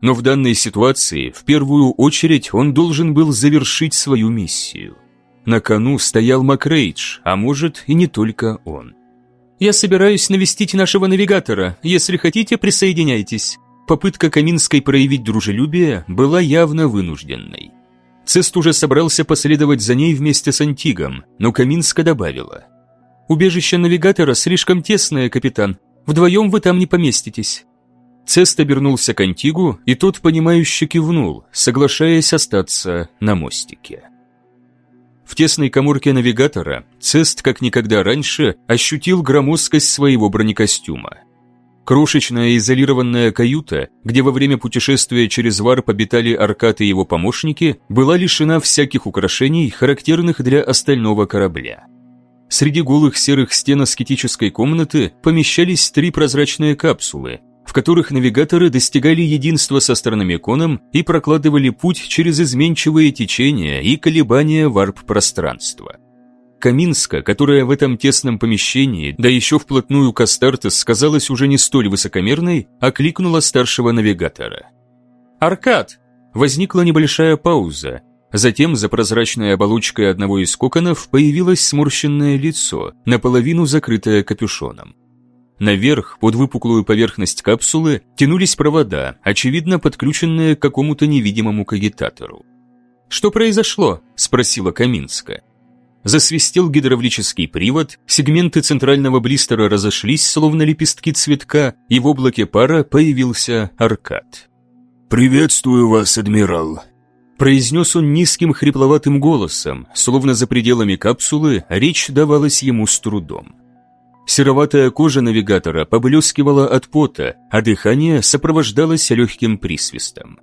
но в данной ситуации в первую очередь он должен был завершить свою миссию. На кону стоял Макрейдж, а может и не только он. «Я собираюсь навестить нашего навигатора. Если хотите, присоединяйтесь». Попытка Каминской проявить дружелюбие была явно вынужденной. Цест уже собрался последовать за ней вместе с Антигом, но Каминска добавила. «Убежище навигатора слишком тесное, капитан. Вдвоем вы там не поместитесь». Цест обернулся к Антигу, и тот, понимающе кивнул, соглашаясь остаться на мостике. В тесной коморке навигатора Цест, как никогда раньше, ощутил громоздкость своего бронекостюма. Крошечная изолированная каюта, где во время путешествия через варп обитали Аркад и его помощники, была лишена всяких украшений, характерных для остального корабля. Среди голых серых стен аскетической комнаты помещались три прозрачные капсулы, в которых навигаторы достигали единства с астрономиконом и прокладывали путь через изменчивые течения и колебания варп-пространства. Каминска, которая в этом тесном помещении, да еще вплотную к Астартес, казалась уже не столь высокомерной, окликнула старшего навигатора. «Аркад!» Возникла небольшая пауза. Затем за прозрачной оболочкой одного из коконов появилось сморщенное лицо, наполовину закрытое капюшоном. Наверх, под выпуклую поверхность капсулы, тянулись провода, очевидно подключенные к какому-то невидимому кагитатору. «Что произошло?» – спросила Каминска. Засвистел гидравлический привод, сегменты центрального блистера разошлись, словно лепестки цветка, и в облаке пара появился аркад. «Приветствую вас, адмирал», произнес он низким хрипловатым голосом, словно за пределами капсулы речь давалась ему с трудом. Сероватая кожа навигатора поблескивала от пота, а дыхание сопровождалось легким присвистом.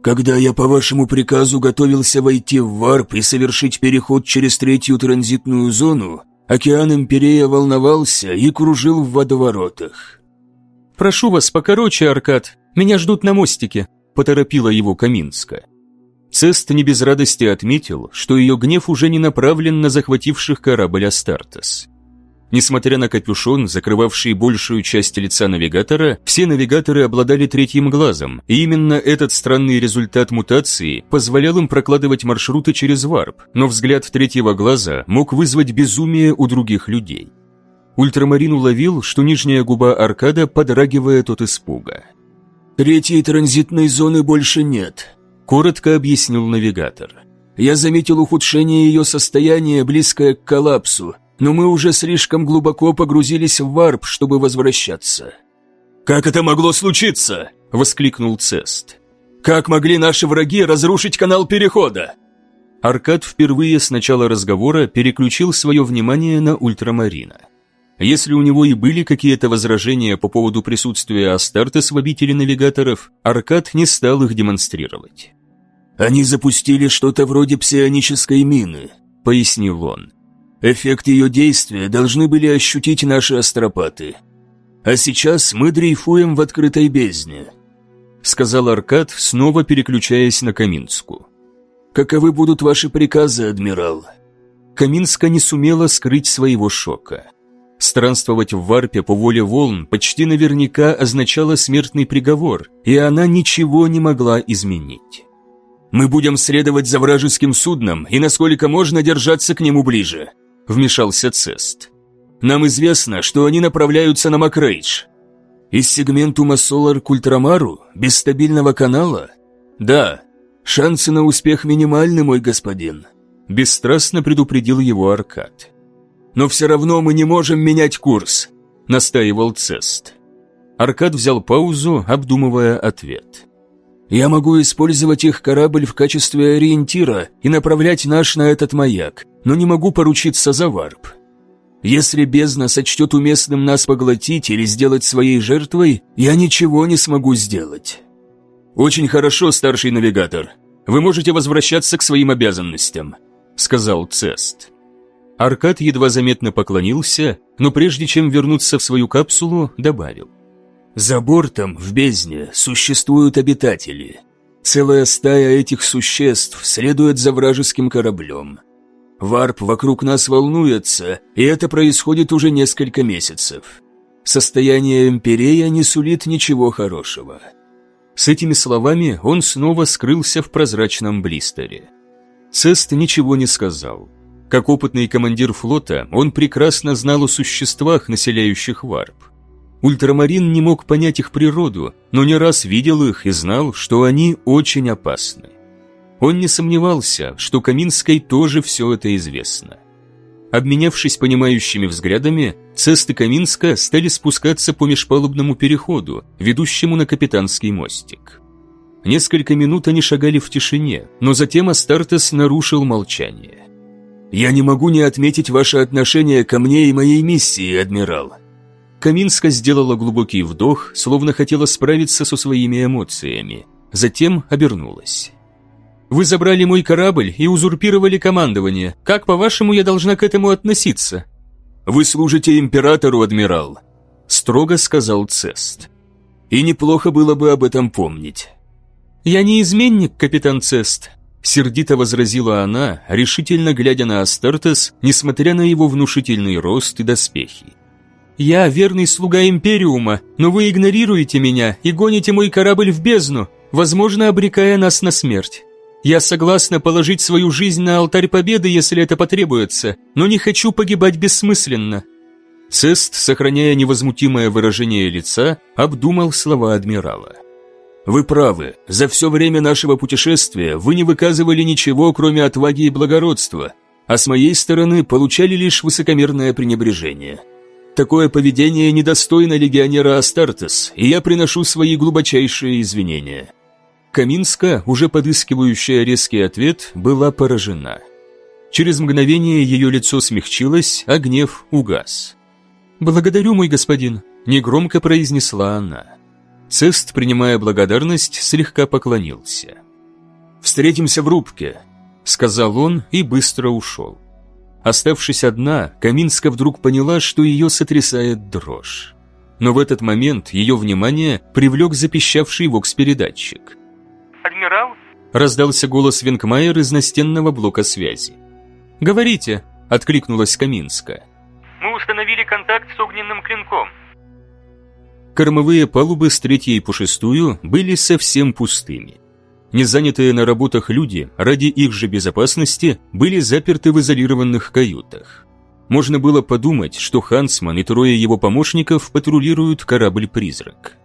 «Когда я по вашему приказу готовился войти в варп и совершить переход через третью транзитную зону, океан Империя волновался и кружил в водоворотах». «Прошу вас, покороче, Аркад, меня ждут на мостике», – поторопила его Каминска. Цест не без радости отметил, что ее гнев уже не направлен на захвативших корабль Астартес. Несмотря на капюшон, закрывавший большую часть лица навигатора, все навигаторы обладали третьим глазом, и именно этот странный результат мутации позволял им прокладывать маршруты через варп, но взгляд третьего глаза мог вызвать безумие у других людей. Ультрамарин уловил, что нижняя губа аркада подрагивает от испуга. «Третьей транзитной зоны больше нет», – коротко объяснил навигатор. «Я заметил ухудшение ее состояния, близкое к коллапсу, но мы уже слишком глубоко погрузились в варп, чтобы возвращаться». «Как это могло случиться?» – воскликнул Цест. «Как могли наши враги разрушить канал перехода?» Аркад впервые с начала разговора переключил свое внимание на ультрамарина. Если у него и были какие-то возражения по поводу присутствия Астартес в обители навигаторов, Аркад не стал их демонстрировать. «Они запустили что-то вроде псионической мины», — пояснил он. Эффект ее действия должны были ощутить наши астропаты. А сейчас мы дрейфуем в открытой бездне», — сказал Аркад, снова переключаясь на Каминску. «Каковы будут ваши приказы, адмирал?» Каминска не сумела скрыть своего шока. Странствовать в варпе по воле волн почти наверняка означало смертный приговор, и она ничего не могла изменить. «Мы будем следовать за вражеским судном и насколько можно держаться к нему ближе», – вмешался Цест. «Нам известно, что они направляются на Макрейдж». «Из сегментума Солар к Ультрамару? Без стабильного канала?» «Да». «Шансы на успех минимальны, мой господин», – бесстрастно предупредил его Аркад. «Но все равно мы не можем менять курс», – настаивал Цест. Аркад взял паузу, обдумывая ответ. «Я могу использовать их корабль в качестве ориентира и направлять наш на этот маяк но не могу поручиться за варп. Если бездна сочтет уместным нас поглотить или сделать своей жертвой, я ничего не смогу сделать». «Очень хорошо, старший навигатор. Вы можете возвращаться к своим обязанностям», — сказал Цест. Аркад едва заметно поклонился, но прежде чем вернуться в свою капсулу, добавил. «За бортом, в бездне, существуют обитатели. Целая стая этих существ следует за вражеским кораблем. Варп вокруг нас волнуется, и это происходит уже несколько месяцев. Состояние Эмперея не сулит ничего хорошего. С этими словами он снова скрылся в прозрачном блистере. Цест ничего не сказал. Как опытный командир флота, он прекрасно знал о существах, населяющих варп. Ультрамарин не мог понять их природу, но не раз видел их и знал, что они очень опасны. Он не сомневался, что Каминской тоже все это известно. Обменявшись понимающими взглядами, Цест и Каминска стали спускаться по межпалубному переходу, ведущему на капитанский мостик. Несколько минут они шагали в тишине, но затем Астартес нарушил молчание. «Я не могу не отметить ваше отношение ко мне и моей миссии, адмирал». Каминска сделала глубокий вдох, словно хотела справиться со своими эмоциями. Затем обернулась. «Вы забрали мой корабль и узурпировали командование. Как, по-вашему, я должна к этому относиться?» «Вы служите императору, адмирал», — строго сказал Цест. «И неплохо было бы об этом помнить». «Я не изменник, капитан Цест», Сердито возразила она, решительно глядя на Астартес, несмотря на его внушительный рост и доспехи. «Я верный слуга Империума, но вы игнорируете меня и гоните мой корабль в бездну, возможно, обрекая нас на смерть. Я согласна положить свою жизнь на алтарь победы, если это потребуется, но не хочу погибать бессмысленно». Цест, сохраняя невозмутимое выражение лица, обдумал слова адмирала. Вы правы, за все время нашего путешествия вы не выказывали ничего, кроме отваги и благородства, а с моей стороны получали лишь высокомерное пренебрежение. Такое поведение недостойно легионера Астартес, и я приношу свои глубочайшие извинения». Каминска, уже подыскивающая резкий ответ, была поражена. Через мгновение ее лицо смягчилось, а гнев угас. «Благодарю, мой господин», — негромко произнесла она. Цест, принимая благодарность, слегка поклонился. «Встретимся в рубке», — сказал он и быстро ушел. Оставшись одна, Каминска вдруг поняла, что ее сотрясает дрожь. Но в этот момент ее внимание привлек запищавший вокс-передатчик. «Адмирал?» – раздался голос Венкмайер из настенного блока связи. «Говорите», – откликнулась Каминска. «Мы установили контакт с огненным клинком. Кормовые палубы с третьей по шестую были совсем пустыми. Незанятые на работах люди ради их же безопасности были заперты в изолированных каютах. Можно было подумать, что Хансман и трое его помощников патрулируют корабль-призрак.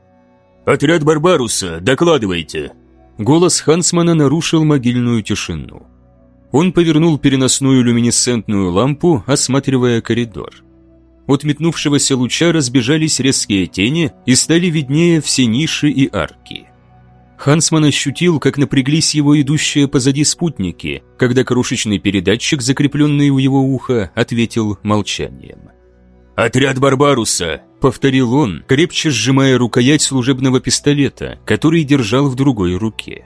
«Отряд Барбаруса, докладывайте!» Голос Хансмана нарушил могильную тишину. Он повернул переносную люминесцентную лампу, осматривая коридор. От метнувшегося луча разбежались резкие тени и стали виднее все ниши и арки. Хансман ощутил, как напряглись его идущие позади спутники, когда крошечный передатчик, закрепленный у его уха, ответил молчанием. «Отряд Барбаруса!» — повторил он, крепче сжимая рукоять служебного пистолета, который держал в другой руке.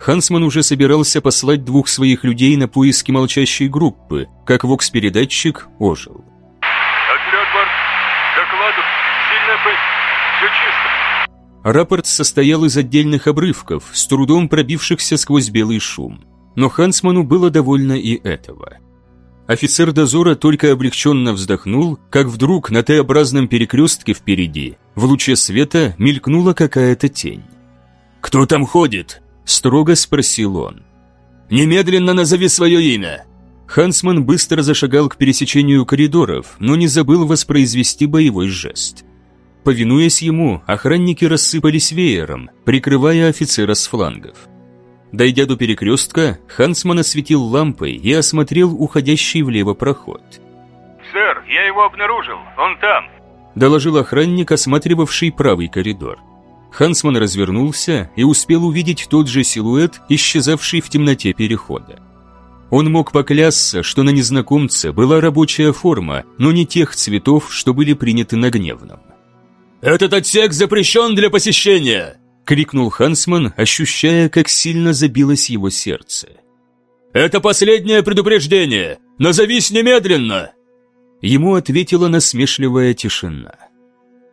Хансман уже собирался послать двух своих людей на поиски молчащей группы, как вокс-передатчик ожил. Все чисто. Рапорт состоял из отдельных обрывков, с трудом пробившихся сквозь белый шум. Но Хансману было довольно и этого. Офицер дозора только облегченно вздохнул, как вдруг на Т-образном перекрестке впереди, в луче света, мелькнула какая-то тень. «Кто там ходит?» – строго спросил он. «Немедленно назови свое имя!» Хансман быстро зашагал к пересечению коридоров, но не забыл воспроизвести боевой жест – Повинуясь ему, охранники рассыпались веером, прикрывая офицера с флангов. Дойдя до перекрестка, Хансман осветил лампой и осмотрел уходящий влево проход. «Сэр, я его обнаружил, он там», – доложил охранник, осматривавший правый коридор. Хансман развернулся и успел увидеть тот же силуэт, исчезавший в темноте перехода. Он мог поклясться, что на незнакомце была рабочая форма, но не тех цветов, что были приняты на гневном. «Этот отсек запрещен для посещения!» — крикнул Хансман, ощущая, как сильно забилось его сердце. «Это последнее предупреждение! Назовись немедленно!» Ему ответила насмешливая тишина.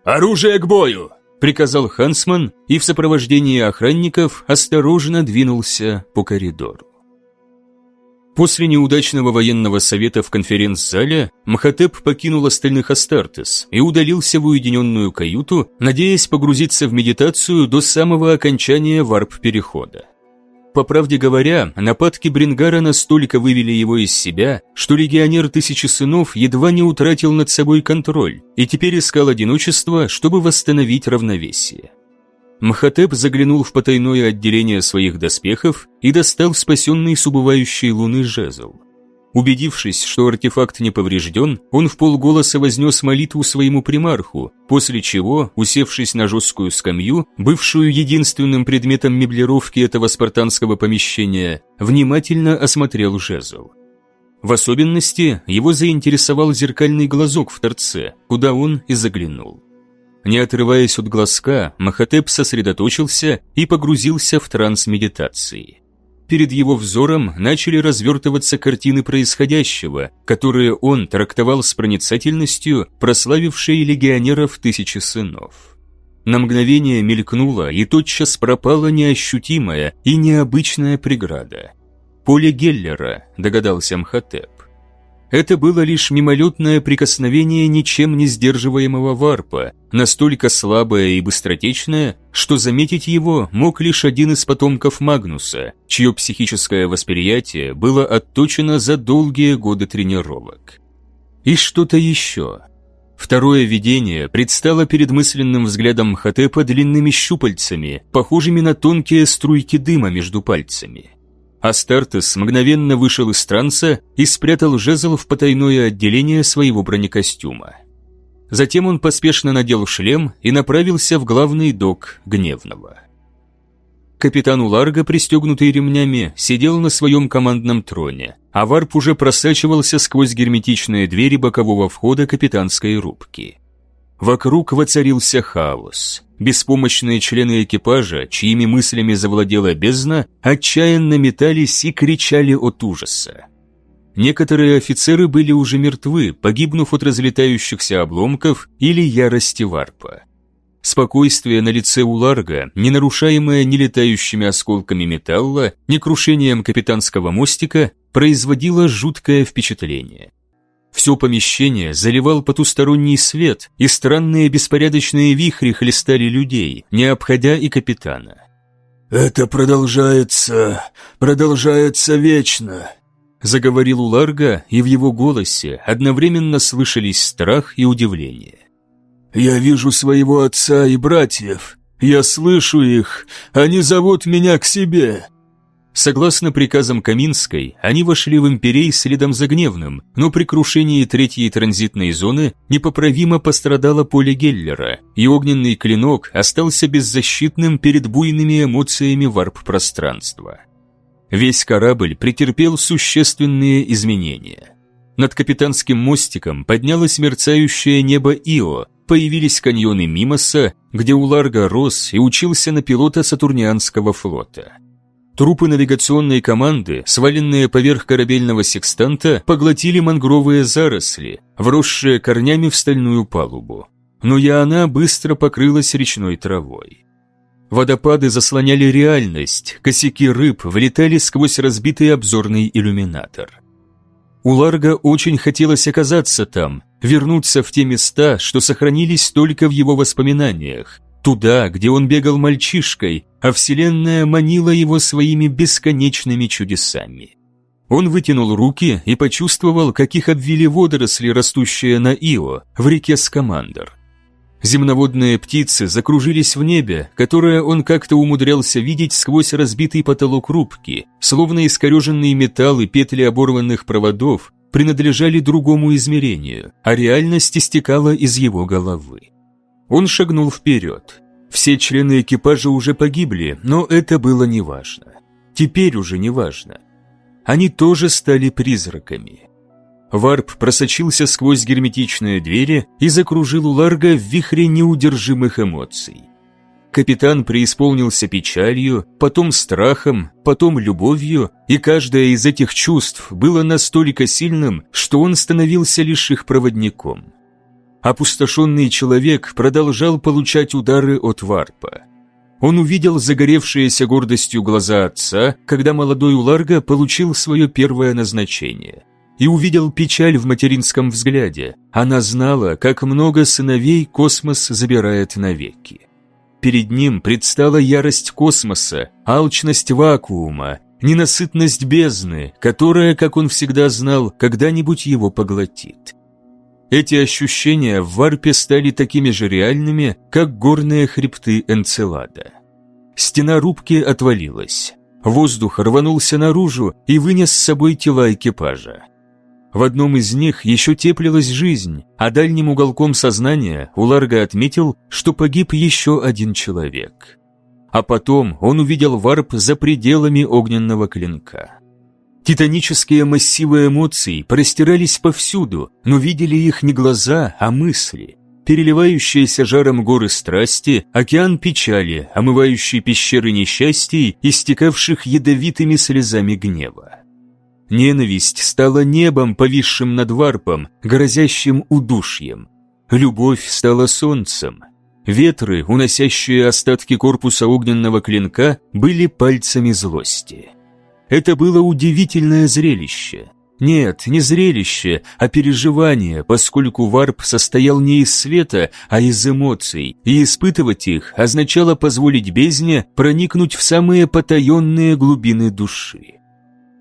«Оружие к бою!» — приказал Хансман и в сопровождении охранников осторожно двинулся по коридору. После неудачного военного совета в конференц-зале Махатеп покинул остальных Астартес и удалился в уединенную каюту, надеясь погрузиться в медитацию до самого окончания варп-перехода. По правде говоря, нападки Брингара настолько вывели его из себя, что легионер Тысячи Сынов едва не утратил над собой контроль и теперь искал одиночество, чтобы восстановить равновесие. Мхотеп заглянул в потайное отделение своих доспехов и достал спасенный с убывающей луны жезл. Убедившись, что артефакт не поврежден, он в полголоса вознес молитву своему примарху, после чего, усевшись на жесткую скамью, бывшую единственным предметом меблировки этого спартанского помещения, внимательно осмотрел жезл. В особенности его заинтересовал зеркальный глазок в торце, куда он и заглянул. Не отрываясь от глазка, Махатеп сосредоточился и погрузился в транс медитации. Перед его взором начали развертываться картины происходящего, которые он трактовал с проницательностью, прославившей легионеров тысячи сынов. На мгновение мелькнула и тотчас пропала неощутимая и необычная преграда. «Поле Геллера», догадался Мхотеп. Это было лишь мимолетное прикосновение ничем не сдерживаемого варпа, настолько слабое и быстротечное, что заметить его мог лишь один из потомков Магнуса, чье психическое восприятие было отточено за долгие годы тренировок. И что-то еще. Второе видение предстало перед мысленным взглядом Хатепа длинными щупальцами, похожими на тонкие струйки дыма между пальцами. Астартес мгновенно вышел из транса и спрятал жезл в потайное отделение своего бронекостюма. Затем он поспешно надел шлем и направился в главный док Гневного. Капитан Уларга, пристегнутый ремнями, сидел на своем командном троне, а варп уже просачивался сквозь герметичные двери бокового входа капитанской рубки. Вокруг воцарился хаос. Беспомощные члены экипажа, чьими мыслями завладела бездна, отчаянно метались и кричали от ужаса. Некоторые офицеры были уже мертвы, погибнув от разлетающихся обломков или ярости варпа. Спокойствие на лице у Ларга, не нарушаемое ни летающими осколками металла, ни крушением капитанского мостика, производило жуткое впечатление. Все помещение заливал потусторонний свет, и странные беспорядочные вихри хлестали людей, не обходя и капитана. «Это продолжается, продолжается вечно», — заговорил Уларга, и в его голосе одновременно слышались страх и удивление. «Я вижу своего отца и братьев, я слышу их, они зовут меня к себе, Согласно приказам Каминской, они вошли в Имперей следом за Гневным, но при крушении третьей транзитной зоны непоправимо пострадало поле Геллера, и огненный клинок остался беззащитным перед буйными эмоциями варп-пространства. Весь корабль претерпел существенные изменения. Над капитанским мостиком поднялось мерцающее небо Ио, появились каньоны Мимоса, где Уларга рос и учился на пилота Сатурнианского флота – Трупы навигационной команды, сваленные поверх корабельного секстанта, поглотили мангровые заросли, вросшие корнями в стальную палубу. Но и она быстро покрылась речной травой. Водопады заслоняли реальность, косяки рыб влетали сквозь разбитый обзорный иллюминатор. У Ларга очень хотелось оказаться там, вернуться в те места, что сохранились только в его воспоминаниях, туда, где он бегал мальчишкой, а Вселенная манила его своими бесконечными чудесами. Он вытянул руки и почувствовал, как их обвили водоросли, растущие на Ио, в реке Скамандр. Земноводные птицы закружились в небе, которое он как-то умудрялся видеть сквозь разбитый потолок рубки, словно искореженные металлы петли оборванных проводов принадлежали другому измерению, а реальность истекала из его головы. Он шагнул вперед. Все члены экипажа уже погибли, но это было неважно. Теперь уже неважно. Они тоже стали призраками. Варп просочился сквозь герметичные двери и закружил у Ларга в вихре неудержимых эмоций. Капитан преисполнился печалью, потом страхом, потом любовью, и каждое из этих чувств было настолько сильным, что он становился лишь их проводником опустошенный человек продолжал получать удары от варпа. он увидел загоревшиеся гордостью глаза отца, когда молодой Уларга получил свое первое назначение. И увидел печаль в материнском взгляде. Она знала, как много сыновей космос забирает навеки. Перед ним предстала ярость космоса, алчность вакуума, ненасытность бездны, которая, как он всегда знал, когда-нибудь его поглотит. Эти ощущения в варпе стали такими же реальными, как горные хребты Энцелада. Стена рубки отвалилась. Воздух рванулся наружу и вынес с собой тела экипажа. В одном из них еще теплилась жизнь, а дальним уголком сознания Уларга отметил, что погиб еще один человек. А потом он увидел варп за пределами огненного клинка. Титанические массивы эмоций простирались повсюду, но видели их не глаза, а мысли. Переливающиеся жаром горы страсти, океан печали, омывающий пещеры несчастий, истекавших ядовитыми слезами гнева. Ненависть стала небом, повисшим над варпом, грозящим удушьем. Любовь стала солнцем. Ветры, уносящие остатки корпуса огненного клинка, были пальцами злости. Это было удивительное зрелище. Нет, не зрелище, а переживание, поскольку варп состоял не из света, а из эмоций, и испытывать их означало позволить бездне проникнуть в самые потаенные глубины души.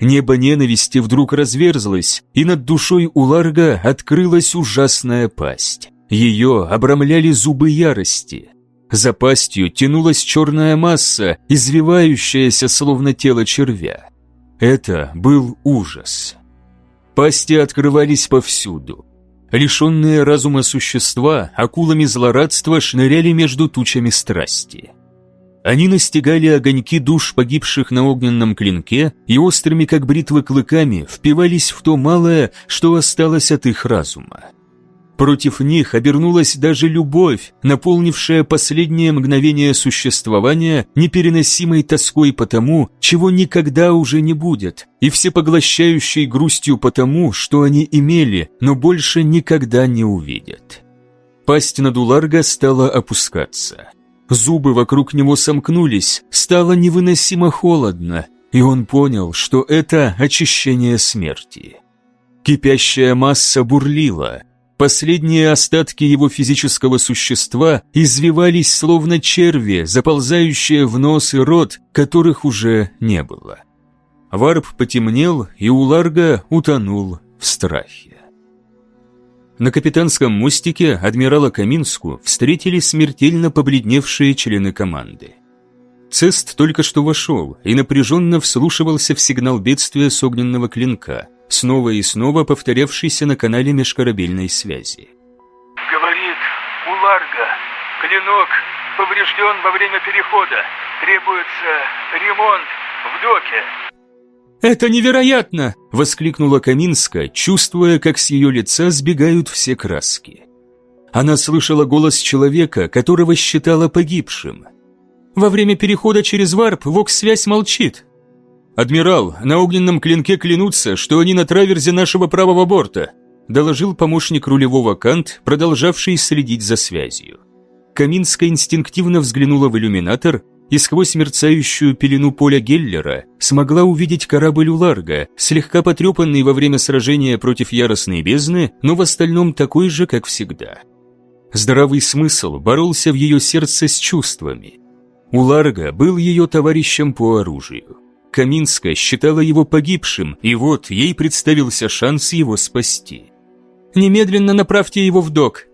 Небо ненависти вдруг разверзлось, и над душой у Ларга открылась ужасная пасть. Ее обрамляли зубы ярости. За пастью тянулась черная масса, извивающаяся словно тело червя. Это был ужас. Пасти открывались повсюду. Лишенные разума существа акулами злорадства шныряли между тучами страсти. Они настигали огоньки душ погибших на огненном клинке и острыми, как бритвы, клыками впивались в то малое, что осталось от их разума. Против них обернулась даже любовь, наполнившая последнее мгновение существования непереносимой тоской по тому, чего никогда уже не будет, и всепоглощающей грустью по тому, что они имели, но больше никогда не увидят. Пасть Надуларга стала опускаться. Зубы вокруг него сомкнулись, стало невыносимо холодно, и он понял, что это очищение смерти. Кипящая масса бурлила, Последние остатки его физического существа извивались словно черви, заползающие в нос и рот, которых уже не было. Варп потемнел, и Уларга утонул в страхе. На капитанском мостике адмирала Каминску встретили смертельно побледневшие члены команды. Цест только что вошел и напряженно вслушивался в сигнал бедствия с огненного клинка – снова и снова повторявшийся на канале межкорабельной связи. «Говорит Уларга, клинок поврежден во время перехода. Требуется ремонт в доке». «Это невероятно!» – воскликнула Каминска, чувствуя, как с ее лица сбегают все краски. Она слышала голос человека, которого считала погибшим. «Во время перехода через варп вокс-связь молчит. «Адмирал, на огненном клинке клянутся, что они на траверзе нашего правого борта», доложил помощник рулевого Кант, продолжавший следить за связью. Каминская инстинктивно взглянула в иллюминатор и сквозь мерцающую пелену поля Геллера смогла увидеть корабль Уларга, слегка потрепанный во время сражения против яростной бездны, но в остальном такой же, как всегда. Здравый смысл боролся в ее сердце с чувствами. Уларга был ее товарищем по оружию. Каминская считала его погибшим, и вот ей представился шанс его спасти. «Немедленно направьте его в док!»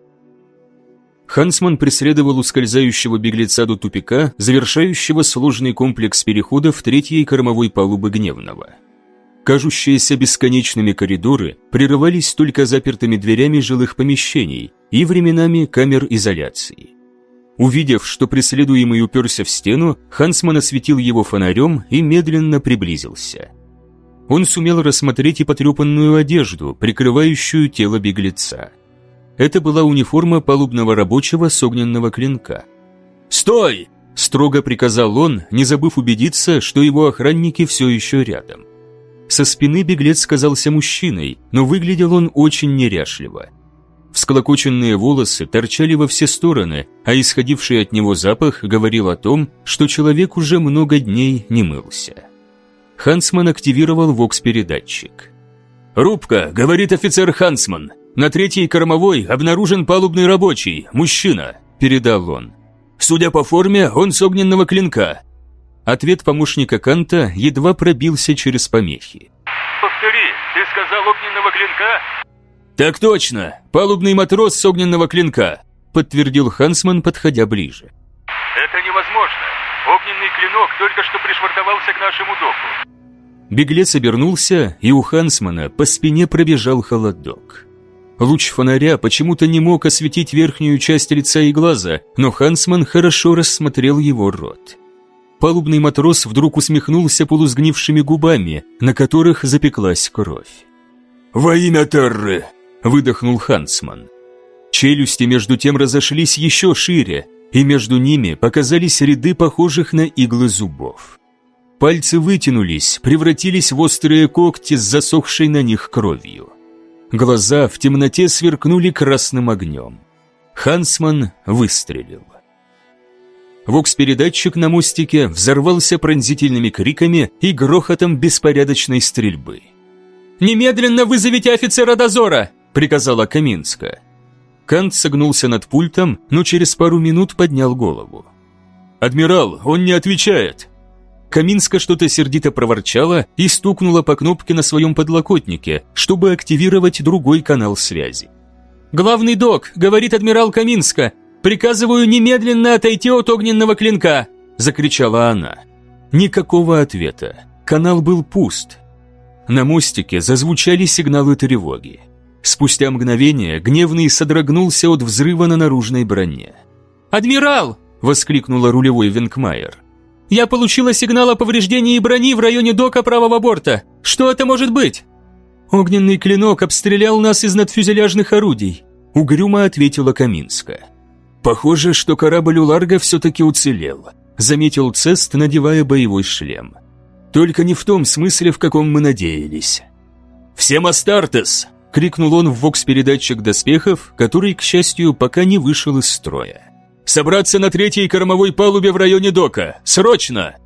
Хансман преследовал ускользающего беглеца до тупика, завершающего сложный комплекс переходов третьей кормовой палубы Гневного. Кажущиеся бесконечными коридоры прерывались только запертыми дверями жилых помещений и временами камер изоляции. Увидев, что преследуемый уперся в стену, Хансман осветил его фонарем и медленно приблизился. Он сумел рассмотреть и потрепанную одежду, прикрывающую тело беглеца. Это была униформа палубного рабочего с огненного клинка. «Стой!» – строго приказал он, не забыв убедиться, что его охранники все еще рядом. Со спины беглец казался мужчиной, но выглядел он очень неряшливо – Всклокоченные волосы торчали во все стороны, а исходивший от него запах говорил о том, что человек уже много дней не мылся. Хансман активировал вокс-передатчик. «Рубка», — говорит офицер Хансман. «На третьей кормовой обнаружен палубный рабочий, мужчина», — передал он. «Судя по форме, он с огненного клинка». Ответ помощника Канта едва пробился через помехи. Повтори, ты сказал огненного клинка? «Так точно! Палубный матрос с огненного клинка!» подтвердил Хансман, подходя ближе. Это невозможно. Огненный клинок только что пришвартовался к нашему доку. Беглец обернулся, и у Хансмана по спине пробежал холодок. Луч фонаря почему-то не мог осветить верхнюю часть лица и глаза, но Хансман хорошо рассмотрел его рот. Палубный матрос вдруг усмехнулся полусгнившими губами, на которых запеклась кровь. «Во имя Терры!» Выдохнул Хансман. Челюсти между тем разошлись еще шире, и между ними показались ряды похожих на иглы зубов. Пальцы вытянулись, превратились в острые когти с засохшей на них кровью. Глаза в темноте сверкнули красным огнем. Хансман выстрелил. Вокс-передатчик на мостике взорвался пронзительными криками и грохотом беспорядочной стрельбы. «Немедленно вызовите офицера дозора!» Приказала Каминска. Кант согнулся над пультом, но через пару минут поднял голову. «Адмирал, он не отвечает!» Каминска что-то сердито проворчала и стукнула по кнопке на своем подлокотнике, чтобы активировать другой канал связи. «Главный док, — говорит адмирал Каминска, — приказываю немедленно отойти от огненного клинка!» — закричала она. Никакого ответа. Канал был пуст. На мостике зазвучали сигналы тревоги. Спустя мгновение Гневный содрогнулся от взрыва на наружной броне. «Адмирал!» – воскликнула рулевой Венкмайер. «Я получила сигнал о повреждении брони в районе дока правого борта. Что это может быть?» «Огненный клинок обстрелял нас из надфюзеляжных орудий», – угрюмо ответила Каминска. «Похоже, что корабль у Ларга все-таки уцелел», – заметил Цест, надевая боевой шлем. «Только не в том смысле, в каком мы надеялись». «Всем Астартес!» Крикнул он в вокс-передатчик доспехов, который, к счастью, пока не вышел из строя. «Собраться на третьей кормовой палубе в районе дока! Срочно!»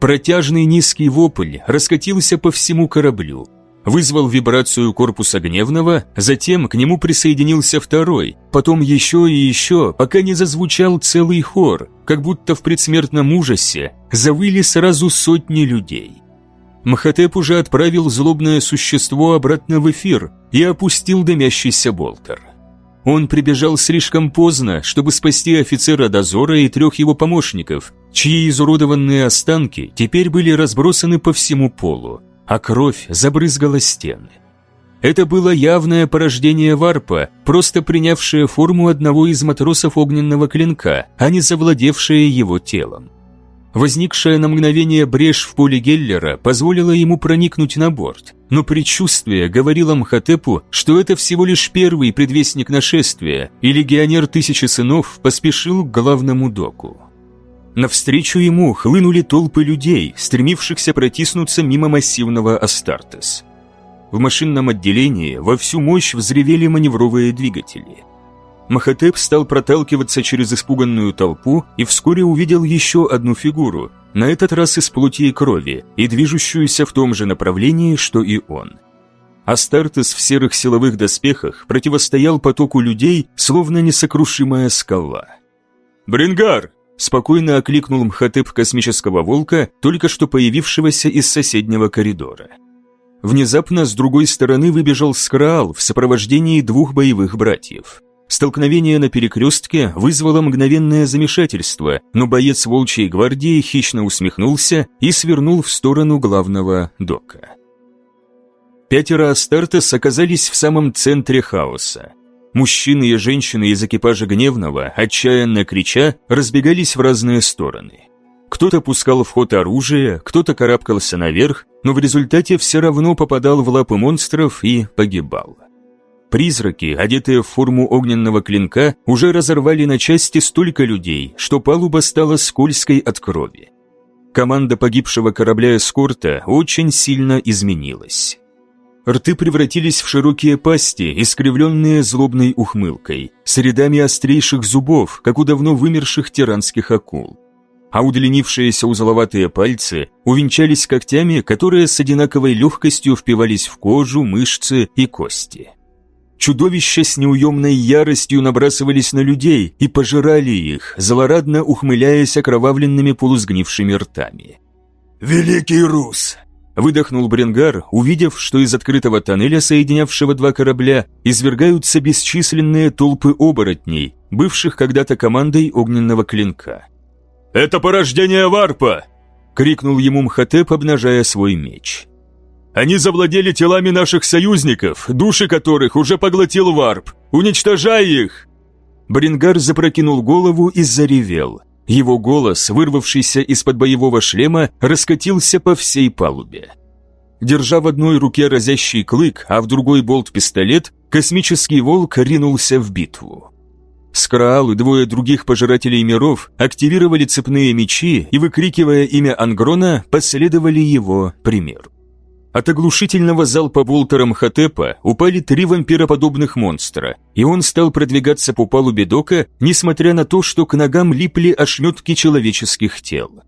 Протяжный низкий вопль раскатился по всему кораблю, вызвал вибрацию корпуса гневного, затем к нему присоединился второй, потом еще и еще, пока не зазвучал целый хор, как будто в предсмертном ужасе завыли сразу сотни людей. Мхотеп уже отправил злобное существо обратно в эфир и опустил дымящийся болтер. Он прибежал слишком поздно, чтобы спасти офицера дозора и трех его помощников, чьи изуродованные останки теперь были разбросаны по всему полу, а кровь забрызгала стены. Это было явное порождение варпа, просто принявшее форму одного из матросов огненного клинка, а не завладевшее его телом. Возникшая на мгновение брешь в поле Геллера позволила ему проникнуть на борт, но предчувствие говорило Мхотепу, что это всего лишь первый предвестник нашествия, и легионер Тысячи Сынов поспешил к главному доку. Навстречу ему хлынули толпы людей, стремившихся протиснуться мимо массивного Астартес. В машинном отделении во всю мощь взревели маневровые двигатели. Махатеп стал проталкиваться через испуганную толпу и вскоре увидел еще одну фигуру, на этот раз из плоти и крови, и движущуюся в том же направлении, что и он. Астартес в серых силовых доспехах противостоял потоку людей, словно несокрушимая скала. «Брингар!» – спокойно окликнул Мхотеп космического волка, только что появившегося из соседнего коридора. Внезапно с другой стороны выбежал Скраал в сопровождении двух боевых братьев – Столкновение на перекрестке вызвало мгновенное замешательство, но боец волчьей гвардии хищно усмехнулся и свернул в сторону главного дока. Пятеро Астартес оказались в самом центре хаоса. Мужчины и женщины из экипажа Гневного, отчаянно крича, разбегались в разные стороны. Кто-то пускал в ход оружие, кто-то карабкался наверх, но в результате все равно попадал в лапы монстров и погибал. Призраки, одетые в форму огненного клинка, уже разорвали на части столько людей, что палуба стала скользкой от крови. Команда погибшего корабля эскорта очень сильно изменилась. Рты превратились в широкие пасти, искривленные злобной ухмылкой, с рядами острейших зубов, как у давно вымерших тиранских акул. А удлинившиеся узловатые пальцы увенчались когтями, которые с одинаковой легкостью впивались в кожу, мышцы и кости. Чудовища с неуемной яростью набрасывались на людей и пожирали их, злорадно ухмыляясь окровавленными полусгнившими ртами. «Великий Рус!» Выдохнул Бренгар, увидев, что из открытого тоннеля, соединявшего два корабля, извергаются бесчисленные толпы оборотней, бывших когда-то командой огненного клинка. «Это порождение варпа!» — крикнул ему Мхотеп, обнажая свой меч. «Они завладели телами наших союзников, души которых уже поглотил варп! Уничтожай их!» Брингар запрокинул голову и заревел. Его голос, вырвавшийся из-под боевого шлема, раскатился по всей палубе. Держа в одной руке разящий клык, а в другой болт-пистолет, космический волк ринулся в битву. Скраал и двое других пожирателей миров активировали цепные мечи и, выкрикивая имя Ангрона, последовали его примеру. От оглушительного залпа болтером Хатепа упали три вампироподобных монстра, и он стал продвигаться по палубе дока, несмотря на то, что к ногам липли ошметки человеческих тел.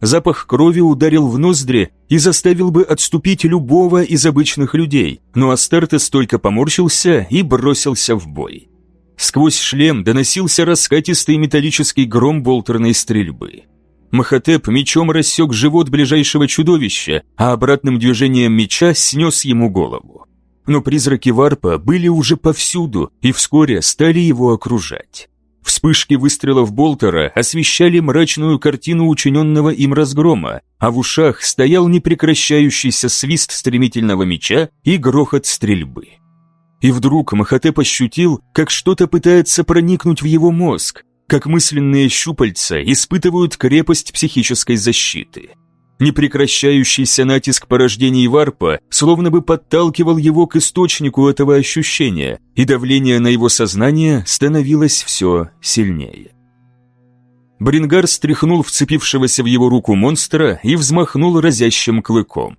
Запах крови ударил в ноздри и заставил бы отступить любого из обычных людей, но Астартес только поморщился и бросился в бой. Сквозь шлем доносился раскатистый металлический гром болтерной стрельбы. Махатеп мечом рассек живот ближайшего чудовища, а обратным движением меча снес ему голову. Но призраки варпа были уже повсюду и вскоре стали его окружать. Вспышки выстрелов Болтера освещали мрачную картину учиненного им разгрома, а в ушах стоял непрекращающийся свист стремительного меча и грохот стрельбы. И вдруг Махатеп ощутил, как что-то пытается проникнуть в его мозг, как мысленные щупальца испытывают крепость психической защиты. Непрекращающийся натиск порождений варпа словно бы подталкивал его к источнику этого ощущения, и давление на его сознание становилось все сильнее. Брингар стряхнул вцепившегося в его руку монстра и взмахнул разящим клыком.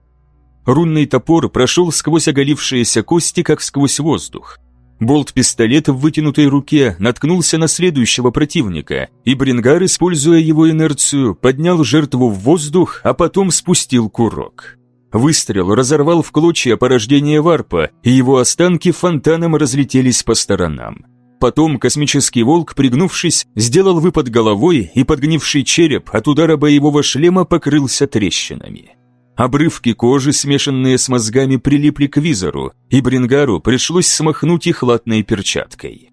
Рунный топор прошел сквозь оголившиеся кости, как сквозь воздух. Болт пистолета в вытянутой руке наткнулся на следующего противника, и Брингар, используя его инерцию, поднял жертву в воздух, а потом спустил курок. Выстрел разорвал в клочья порождение варпа, и его останки фонтаном разлетелись по сторонам. Потом космический волк, пригнувшись, сделал выпад головой, и подгнивший череп от удара боевого шлема покрылся трещинами. Обрывки кожи, смешанные с мозгами, прилипли к визору, и Брингару пришлось смахнуть их латной перчаткой.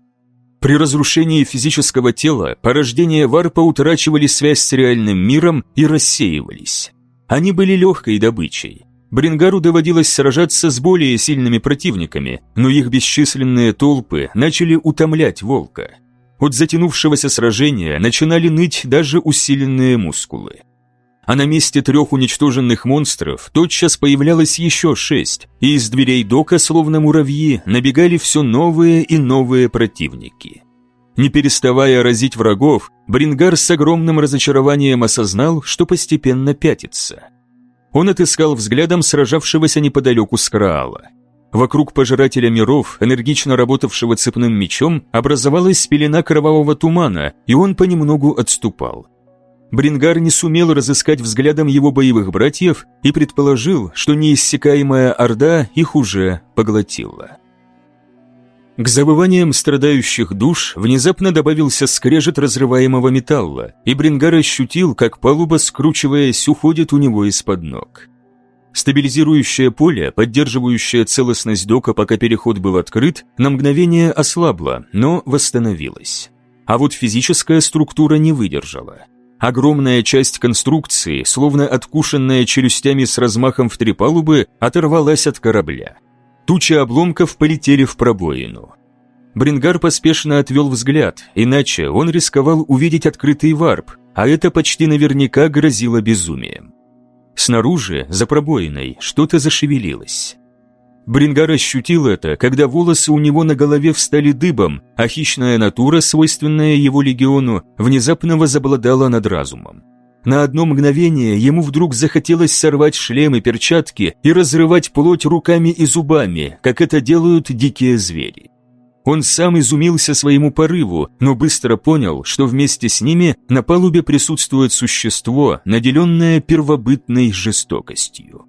При разрушении физического тела порождения варпа утрачивали связь с реальным миром и рассеивались. Они были легкой добычей. Брингару доводилось сражаться с более сильными противниками, но их бесчисленные толпы начали утомлять волка. От затянувшегося сражения начинали ныть даже усиленные мускулы а на месте трех уничтоженных монстров тотчас появлялось еще шесть, и из дверей дока, словно муравьи, набегали все новые и новые противники. Не переставая разить врагов, Брингар с огромным разочарованием осознал, что постепенно пятится. Он отыскал взглядом сражавшегося неподалеку Скраала. Вокруг пожирателя миров, энергично работавшего цепным мечом, образовалась пелена кровавого тумана, и он понемногу отступал. Брингар не сумел разыскать взглядом его боевых братьев и предположил, что неиссякаемая орда их уже поглотила. К завываниям страдающих душ внезапно добавился скрежет разрываемого металла, и Брингар ощутил, как палуба, скручиваясь, уходит у него из-под ног. Стабилизирующее поле, поддерживающее целостность дока, пока переход был открыт, на мгновение ослабло, но восстановилось. А вот физическая структура не выдержала – Огромная часть конструкции, словно откушенная челюстями с размахом в три палубы, оторвалась от корабля. Тучи обломков полетели в пробоину. Брингар поспешно отвел взгляд, иначе он рисковал увидеть открытый варп, а это почти наверняка грозило безумием. Снаружи, за пробоиной, что-то зашевелилось. Брингар ощутил это, когда волосы у него на голове встали дыбом, а хищная натура, свойственная его легиону, внезапно возобладала над разумом. на одно мгновение ему вдруг захотелось сорвать шлем и перчатки и разрывать плоть руками и зубами, как это делают дикие звери. Он сам изумился своему порыву, но быстро понял, что вместе с ними на палубе присутствует существо, наделенное первобытной жестокостью.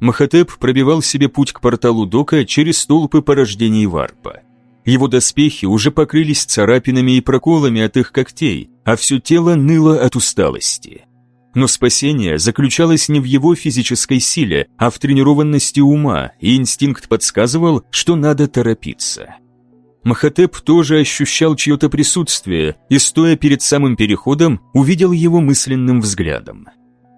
Махатеп пробивал себе путь к порталу дока через толпы порождений варпа. Его доспехи уже покрылись царапинами и проколами от их когтей, а все тело ныло от усталости. Но спасение заключалось не в его физической силе, а в тренированности ума, и инстинкт подсказывал, что надо торопиться. Махатеп тоже ощущал чье-то присутствие и, стоя перед самым переходом, увидел его мысленным взглядом.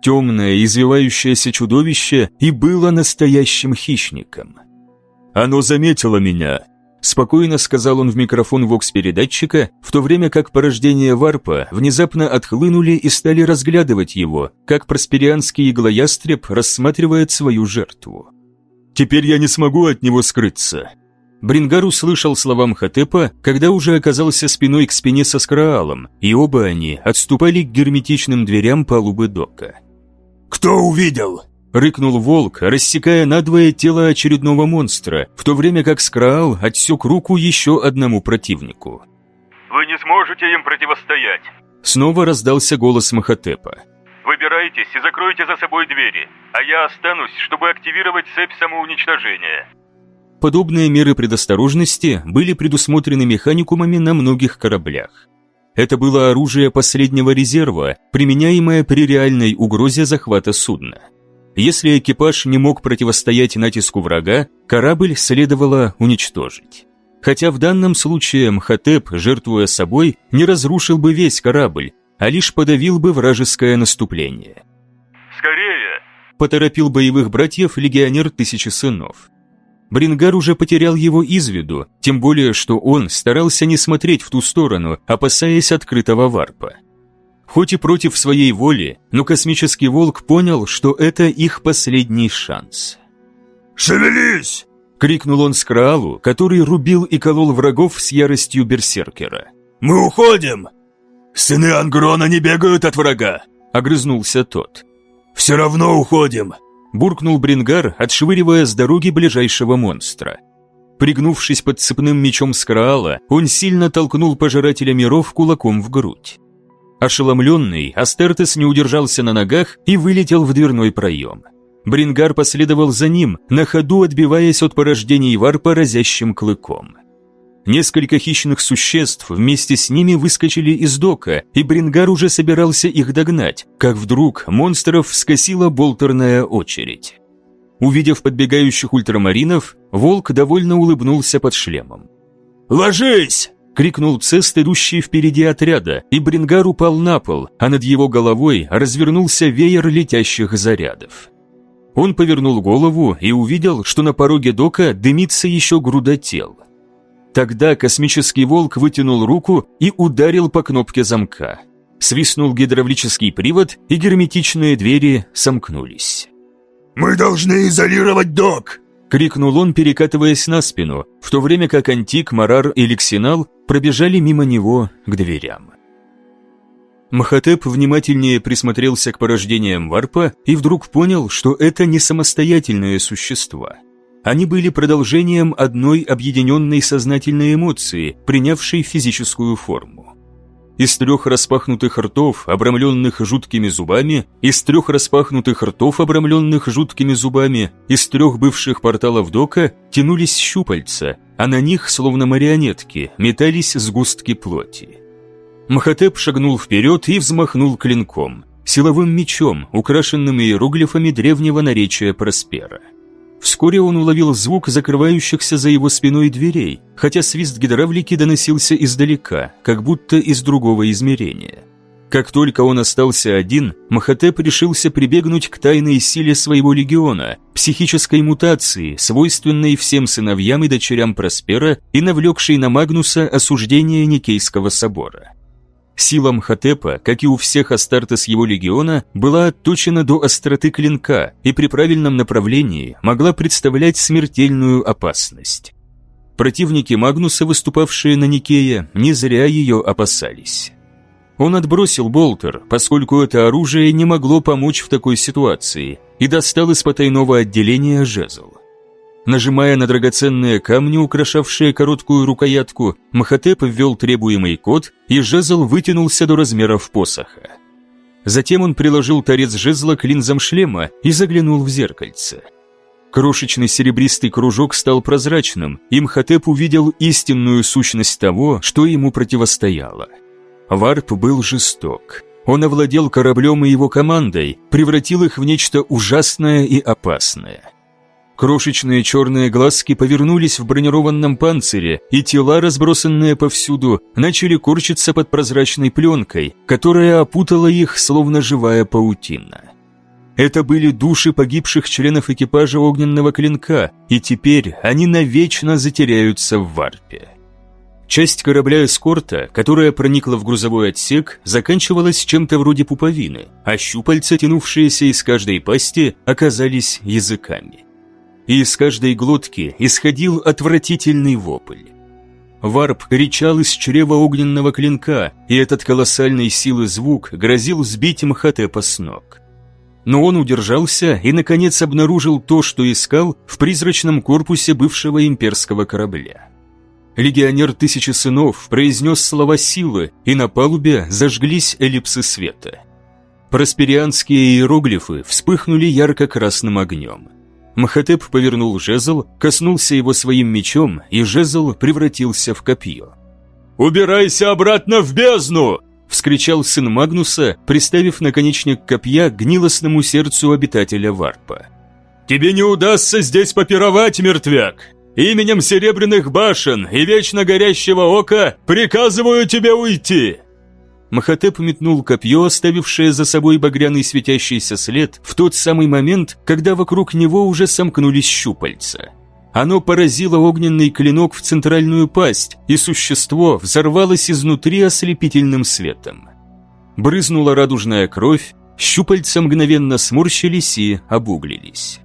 Темное, извивающееся чудовище и было настоящим хищником. «Оно заметило меня», – спокойно сказал он в микрофон вокс-передатчика, в то время как порождения варпа внезапно отхлынули и стали разглядывать его, как просперианский иглоястреб рассматривает свою жертву. «Теперь я не смогу от него скрыться». Брингар услышал слова Мхотепа, когда уже оказался спиной к спине со Скраалом, и оба они отступали к герметичным дверям палубы дока. «Кто увидел?» — рыкнул волк, рассекая надвое тело очередного монстра, в то время как Скраал отсек руку еще одному противнику. «Вы не сможете им противостоять!» Снова раздался голос Махатепа. «Выбирайтесь и закройте за собой двери, а я останусь, чтобы активировать цепь самоуничтожения». Подобные меры предосторожности были предусмотрены механикумами на многих кораблях. Это было оружие последнего резерва, применяемое при реальной угрозе захвата судна. Если экипаж не мог противостоять натиску врага, корабль следовало уничтожить. Хотя в данном случае Мхотеп, жертвуя собой, не разрушил бы весь корабль, а лишь подавил бы вражеское наступление. «Скорее!» – поторопил боевых братьев легионер Тысячи Сынов. Брингар уже потерял его из виду, тем более, что он старался не смотреть в ту сторону, опасаясь открытого варпа. Хоть и против своей воли, но космический волк понял, что это их последний шанс. «Шевелись!» — крикнул он Скраалу, который рубил и колол врагов с яростью берсеркера. «Мы уходим!» «Сыны Ангрона не бегают от врага!» — огрызнулся тот. «Все равно уходим!» Буркнул Брингар, отшвыривая с дороги ближайшего монстра. Пригнувшись под цепным мечом Скраала, он сильно толкнул пожирателя миров кулаком в грудь. Ошеломленный, Астертес не удержался на ногах и вылетел в дверной проем. Брингар последовал за ним, на ходу отбиваясь от порождений варпа разящим клыком. Несколько хищных существ вместе с ними выскочили из дока, и Брингар уже собирался их догнать, как вдруг монстров скосила болтерная очередь. Увидев подбегающих ультрамаринов, волк довольно улыбнулся под шлемом. «Ложись!» — крикнул Цест, идущий впереди отряда, и Брингар упал на пол, а над его головой развернулся веер летящих зарядов. Он повернул голову и увидел, что на пороге дока дымится еще груда тел. Тогда космический волк вытянул руку и ударил по кнопке замка. Свистнул гидравлический привод, и герметичные двери сомкнулись. «Мы должны изолировать док!» — крикнул он, перекатываясь на спину, в то время как Антик, Марар и Лексинал пробежали мимо него к дверям. Махатеп внимательнее присмотрелся к порождениям варпа и вдруг понял, что это не самостоятельные существа — они были продолжением одной объединенной сознательной эмоции, принявшей физическую форму. Из трех распахнутых ртов, обрамленных жуткими зубами, из трех распахнутых ртов, обрамленных жуткими зубами, из трех бывших порталов дока тянулись щупальца, а на них, словно марионетки, метались сгустки плоти. Махатеп шагнул вперед и взмахнул клинком, силовым мечом, украшенным иероглифами древнего наречия Проспера. Вскоре он уловил звук закрывающихся за его спиной дверей, хотя свист гидравлики доносился издалека, как будто из другого измерения. Как только он остался один, Махатеп решился прибегнуть к тайной силе своего легиона, психической мутации, свойственной всем сыновьям и дочерям Проспера и навлекшей на Магнуса осуждение Никейского собора. Сила Мхотепа, как и у всех Астартес его легиона, была отточена до остроты клинка и при правильном направлении могла представлять смертельную опасность. Противники Магнуса, выступавшие на Никее, не зря ее опасались. Он отбросил болтер, поскольку это оружие не могло помочь в такой ситуации, и достал из потайного отделения жезл. Нажимая на драгоценные камни, украшавшие короткую рукоятку, Махатеп ввел требуемый код, и жезл вытянулся до размеров посоха. Затем он приложил торец жезла к линзам шлема и заглянул в зеркальце. Крошечный серебристый кружок стал прозрачным, и Мхотеп увидел истинную сущность того, что ему противостояло. Варп был жесток. Он овладел кораблем и его командой, превратил их в нечто ужасное и опасное. Крошечные черные глазки повернулись в бронированном панцире, и тела, разбросанные повсюду, начали корчиться под прозрачной пленкой, которая опутала их, словно живая паутина. Это были души погибших членов экипажа огненного клинка, и теперь они навечно затеряются в варпе. Часть корабля эскорта, которая проникла в грузовой отсек, заканчивалась чем-то вроде пуповины, а щупальца, тянувшиеся из каждой пасти, оказались языками и из каждой глотки исходил отвратительный вопль. Варп кричал из чрева огненного клинка, и этот колоссальной силы звук грозил сбить Мхотепа с ног. Но он удержался и, наконец, обнаружил то, что искал в призрачном корпусе бывшего имперского корабля. Легионер Тысячи Сынов произнес слова силы, и на палубе зажглись эллипсы света. Просперианские иероглифы вспыхнули ярко-красным огнем. Махатеп повернул жезл, коснулся его своим мечом, и жезл превратился в копье. «Убирайся обратно в бездну!» – вскричал сын Магнуса, приставив наконечник копья к гнилостному сердцу обитателя Варпа. «Тебе не удастся здесь попировать, мертвяк! Именем Серебряных Башен и Вечно Горящего Ока приказываю тебе уйти!» Махатеп метнул копье, оставившее за собой багряный светящийся след, в тот самый момент, когда вокруг него уже сомкнулись щупальца. Оно поразило огненный клинок в центральную пасть, и существо взорвалось изнутри ослепительным светом. Брызнула радужная кровь, щупальца мгновенно сморщились и обуглились.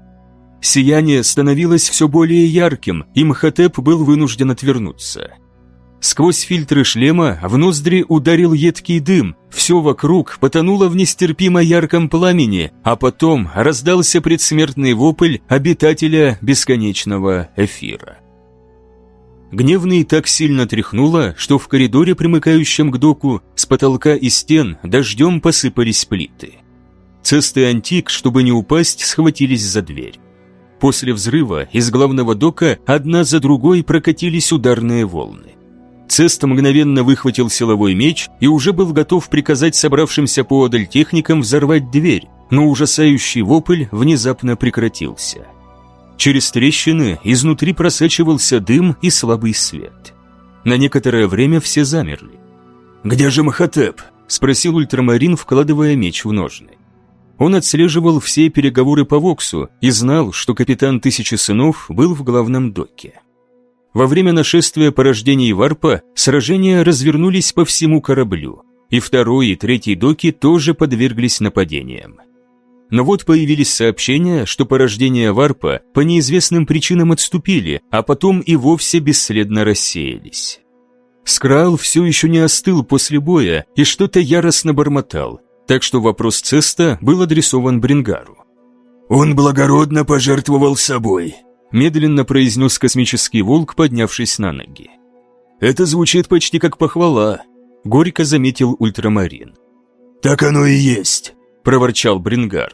Сияние становилось все более ярким, и Мхотеп был вынужден отвернуться – Сквозь фильтры шлема в ноздри ударил едкий дым, все вокруг потонуло в нестерпимо ярком пламени, а потом раздался предсмертный вопль обитателя бесконечного эфира. Гневный так сильно тряхнуло, что в коридоре, примыкающем к доку, с потолка и стен дождем посыпались плиты. Цест Антик, чтобы не упасть, схватились за дверь. После взрыва из главного дока одна за другой прокатились ударные волны. Цест мгновенно выхватил силовой меч и уже был готов приказать собравшимся поодаль техникам взорвать дверь, но ужасающий вопль внезапно прекратился. Через трещины изнутри просачивался дым и слабый свет. На некоторое время все замерли. «Где же Махатеп?» – спросил ультрамарин, вкладывая меч в ножны. Он отслеживал все переговоры по Воксу и знал, что капитан Тысячи Сынов был в главном доке. Во время нашествия порождений Варпа сражения развернулись по всему кораблю, и второй и третий доки тоже подверглись нападениям. Но вот появились сообщения, что порождения Варпа по неизвестным причинам отступили, а потом и вовсе бесследно рассеялись. Скрал все еще не остыл после боя и что-то яростно бормотал, так что вопрос Цеста был адресован Брингару. «Он благородно пожертвовал собой», медленно произнес космический волк, поднявшись на ноги. «Это звучит почти как похвала», — горько заметил ультрамарин. «Так оно и есть», — проворчал Брингар.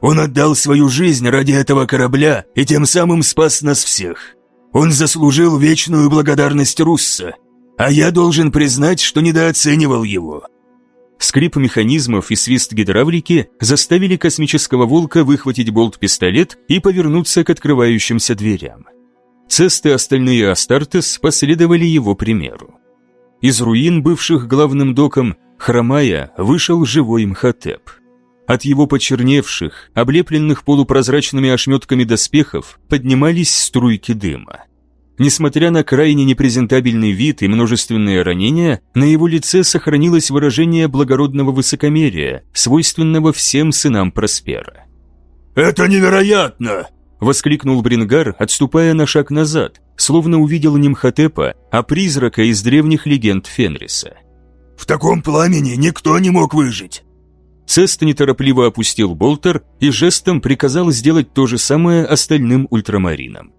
«Он отдал свою жизнь ради этого корабля и тем самым спас нас всех. Он заслужил вечную благодарность Русса, а я должен признать, что недооценивал его. Скрип механизмов и свист гидравлики заставили космического волка выхватить болт-пистолет и повернуться к открывающимся дверям. Цест и остальные Астартес последовали его примеру. Из руин, бывших главным доком, хромая, вышел живой Мхотеп. От его почерневших, облепленных полупрозрачными ошметками доспехов, поднимались струйки дыма. Несмотря на крайне непрезентабельный вид и множественные ранения, на его лице сохранилось выражение благородного высокомерия, свойственного всем сынам Проспера. «Это невероятно!» – воскликнул Брингар, отступая на шаг назад, словно увидел не Мхотепа, а призрака из древних легенд Фенриса. В таком пламени никто не мог выжить!» Цест неторопливо опустил болтер и жестом приказал сделать то же самое остальным ультрамаринам.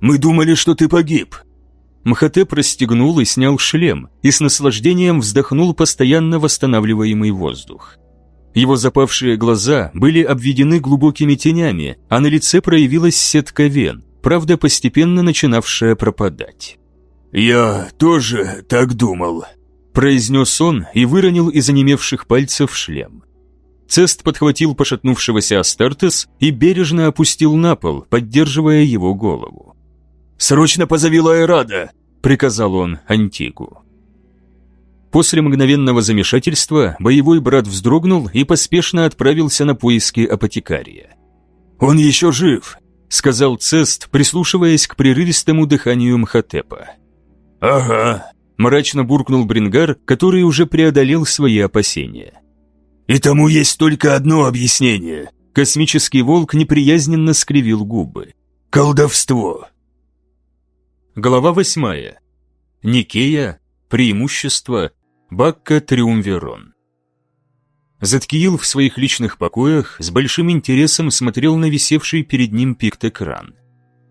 «Мы думали, что ты погиб!» Мхотеп расстегнул и снял шлем, и с наслаждением вздохнул постоянно восстанавливаемый воздух. Его запавшие глаза были обведены глубокими тенями, а на лице проявилась сетка вен, правда постепенно начинавшая пропадать. «Я тоже так думал», – произнес он и выронил из онемевших пальцев шлем. Цест подхватил пошатнувшегося Астартес и бережно опустил на пол, поддерживая его голову. «Срочно позови Лаэрада!» – приказал он Антигу. После мгновенного замешательства боевой брат вздрогнул и поспешно отправился на поиски апотекария. «Он еще жив», — сказал Цест, прислушиваясь к прерывистому дыханию Мхотепа. «Ага», — мрачно буркнул Брингар, который уже преодолел свои опасения. «И тому есть только одно объяснение». Космический волк неприязненно скривил губы. «Колдовство». Глава восьмая. Никея. Преимущество. Бакка Триумверон. Заткиил в своих личных покоях с большим интересом смотрел на висевший перед ним пикт-экран.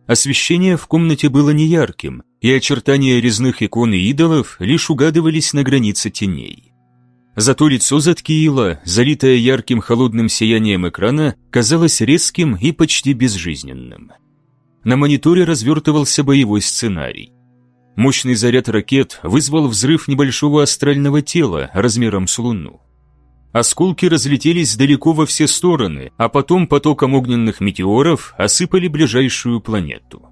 Освещение в комнате было неярким, и очертания резных икон и идолов лишь угадывались на границе теней. Зато лицо Заткиила, залитое ярким холодным сиянием экрана, казалось резким и почти безжизненным. На мониторе развертывался боевой сценарий. Мощный заряд ракет вызвал взрыв небольшого астрального тела размером с Луну. Осколки разлетелись далеко во все стороны, а потом потоком огненных метеоров осыпали ближайшую планету.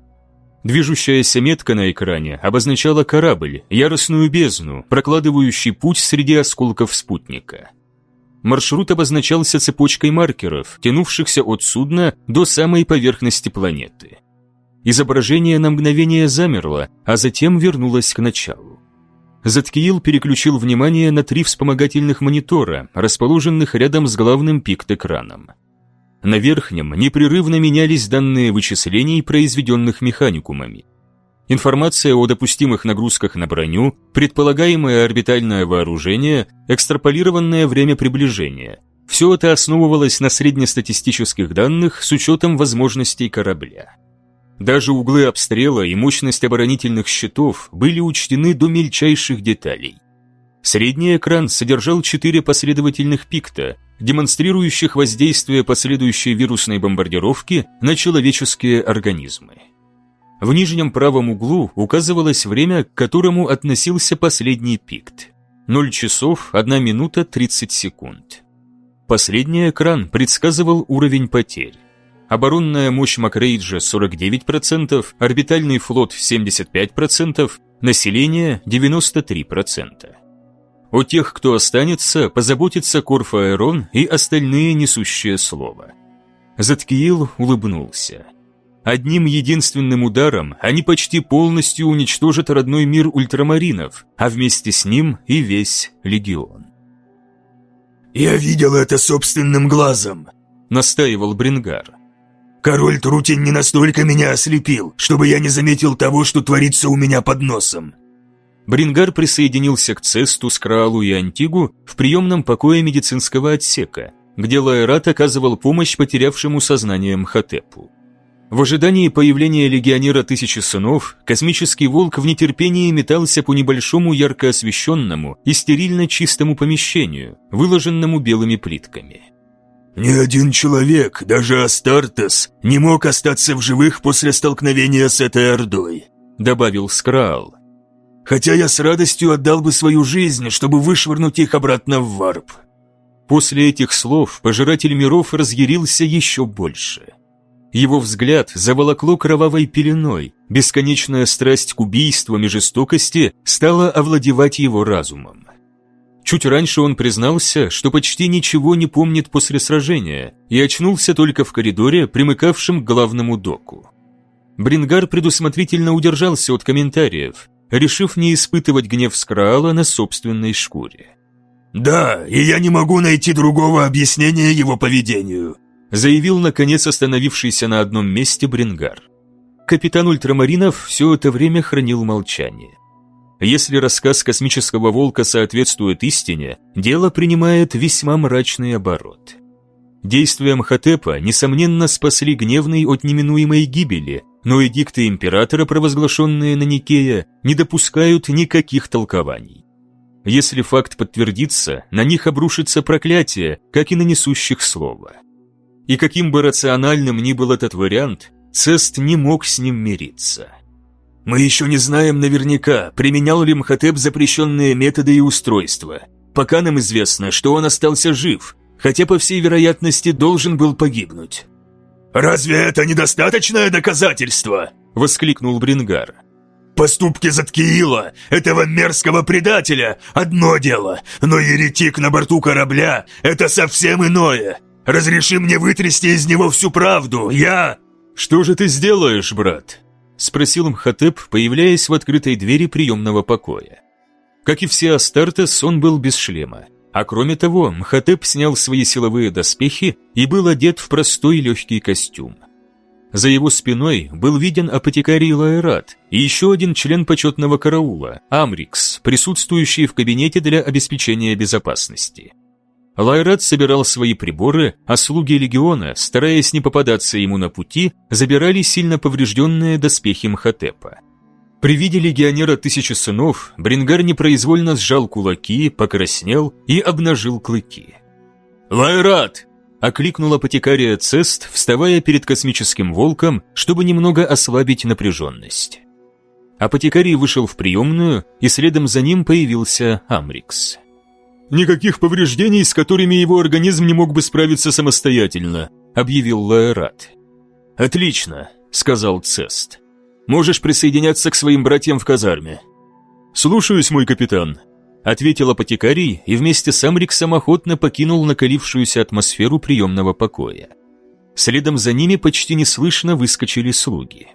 Движущаяся метка на экране обозначала корабль, яростную бездну, прокладывающий путь среди осколков спутника. Маршрут обозначался цепочкой маркеров, тянувшихся от судна до самой поверхности планеты. Изображение на мгновение замерло, а затем вернулось к началу. Заткиил переключил внимание на три вспомогательных монитора, расположенных рядом с главным пикт-экраном. На верхнем непрерывно менялись данные вычислений, произведенных механикумами. Информация о допустимых нагрузках на броню, предполагаемое орбитальное вооружение, экстраполированное время приближения – все это основывалось на среднестатистических данных с учетом возможностей корабля. Даже углы обстрела и мощность оборонительных щитов были учтены до мельчайших деталей. Средний экран содержал четыре последовательных пикта, демонстрирующих воздействие последующей вирусной бомбардировки на человеческие организмы. В нижнем правом углу указывалось время, к которому относился последний пикт. 0 часов 1 минута 30 секунд. Последний экран предсказывал уровень потерь оборонная мощь Макрейджа 49%, орбитальный флот 75%, население 93%. О тех, кто останется, позаботится Корфаэрон и остальные несущие слово. Заткиил улыбнулся. Одним единственным ударом они почти полностью уничтожат родной мир ультрамаринов, а вместе с ним и весь легион. «Я видел это собственным глазом», — настаивал Брингар. Король Трутень не настолько меня ослепил, чтобы я не заметил того, что творится у меня под носом». Брингар присоединился к Цесту, Скраалу и Антигу в приемном покое медицинского отсека, где Лаэрат оказывал помощь потерявшему сознание Мхотепу. В ожидании появления легионера Тысячи Сынов, космический волк в нетерпении метался по небольшому ярко освещенному и стерильно чистому помещению, выложенному белыми плитками. Ни один человек, даже Астартес, не мог остаться в живых после столкновения с этой Ордой», — добавил Скраал. «Хотя я с радостью отдал бы свою жизнь, чтобы вышвырнуть их обратно в варп». После этих слов пожиратель миров разъярился еще больше. Его взгляд заволокло кровавой пеленой, бесконечная страсть к убийствам и жестокости стала овладевать его разумом. Чуть раньше он признался, что почти ничего не помнит после сражения и очнулся только в коридоре, примыкавшем к главному доку. Брингар предусмотрительно удержался от комментариев, решив не испытывать гнев Скраала на собственной шкуре. «Да, и я не могу найти другого объяснения его поведению», заявил, наконец, остановившийся на одном месте Брингар. Капитан Ультрамаринов все это время хранил молчание. Если рассказ космического волка соответствует истине, дело принимает весьма мрачный оборот. Действия Мхотепа, несомненно, спасли гневный от неминуемой гибели, но эдикты императора, провозглашенные на Никея, не допускают никаких толкований. Если факт подтвердится, на них обрушится проклятие, как и на несущих слово. И каким бы рациональным ни был этот вариант, Цест не мог с ним мириться. Мы еще не знаем наверняка, применял ли Мхотеп запрещенные методы и устройства. Пока нам известно, что он остался жив, хотя, по всей вероятности, должен был погибнуть. «Разве это недостаточное доказательство?» – воскликнул Брингар. «Поступки Заткиила, этого мерзкого предателя, одно дело, но еретик на борту корабля – это совсем иное. Разреши мне вытрясти из него всю правду, я...» «Что же ты сделаешь, брат?» – спросил Мхотеп, появляясь в открытой двери приемного покоя. Как и все Астартес, он был без шлема. А кроме того, Мхотеп снял свои силовые доспехи и был одет в простой легкий костюм. За его спиной был виден апотекарий Лаэрат и еще один член почетного караула, Амрикс, присутствующий в кабинете для обеспечения безопасности. Лайрат собирал свои приборы, а слуги легиона, стараясь не попадаться ему на пути, забирали сильно поврежденные доспехи Мхотепа. При виде легионера Тысячи Сынов Брингар непроизвольно сжал кулаки, покраснел и обнажил клыки. «Лайрат!» – окликнул апотекария Цест, вставая перед космическим волком, чтобы немного ослабить напряженность. Апотекарий вышел в приемную, и следом за ним появился Амрикс. «Никаких повреждений, с которыми его организм не мог бы справиться самостоятельно», – объявил Лаэрат. «Отлично», – сказал Цест. «Можешь присоединяться к своим братьям в казарме». «Слушаюсь, мой капитан», – ответил апотекарий и вместе с Амриксом охотно покинул накалившуюся атмосферу приемного покоя. Следом за ними почти неслышно выскочили слуги.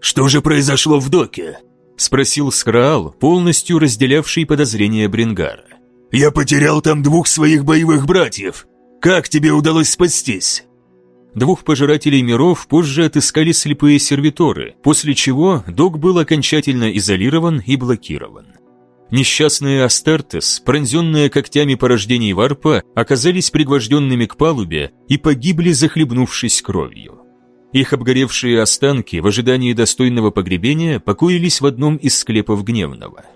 «Что же произошло в доке?» – спросил Скраал, полностью разделявший подозрения Брингара. «Я потерял там двух своих боевых братьев. Как тебе удалось спастись?» Двух пожирателей миров позже отыскали слепые сервиторы, после чего док был окончательно изолирован и блокирован. Несчастные Астартес, пронзенные когтями порождений варпа, оказались пригвожденными к палубе и погибли, захлебнувшись кровью. Их обгоревшие останки в ожидании достойного погребения покоились в одном из склепов Гневного –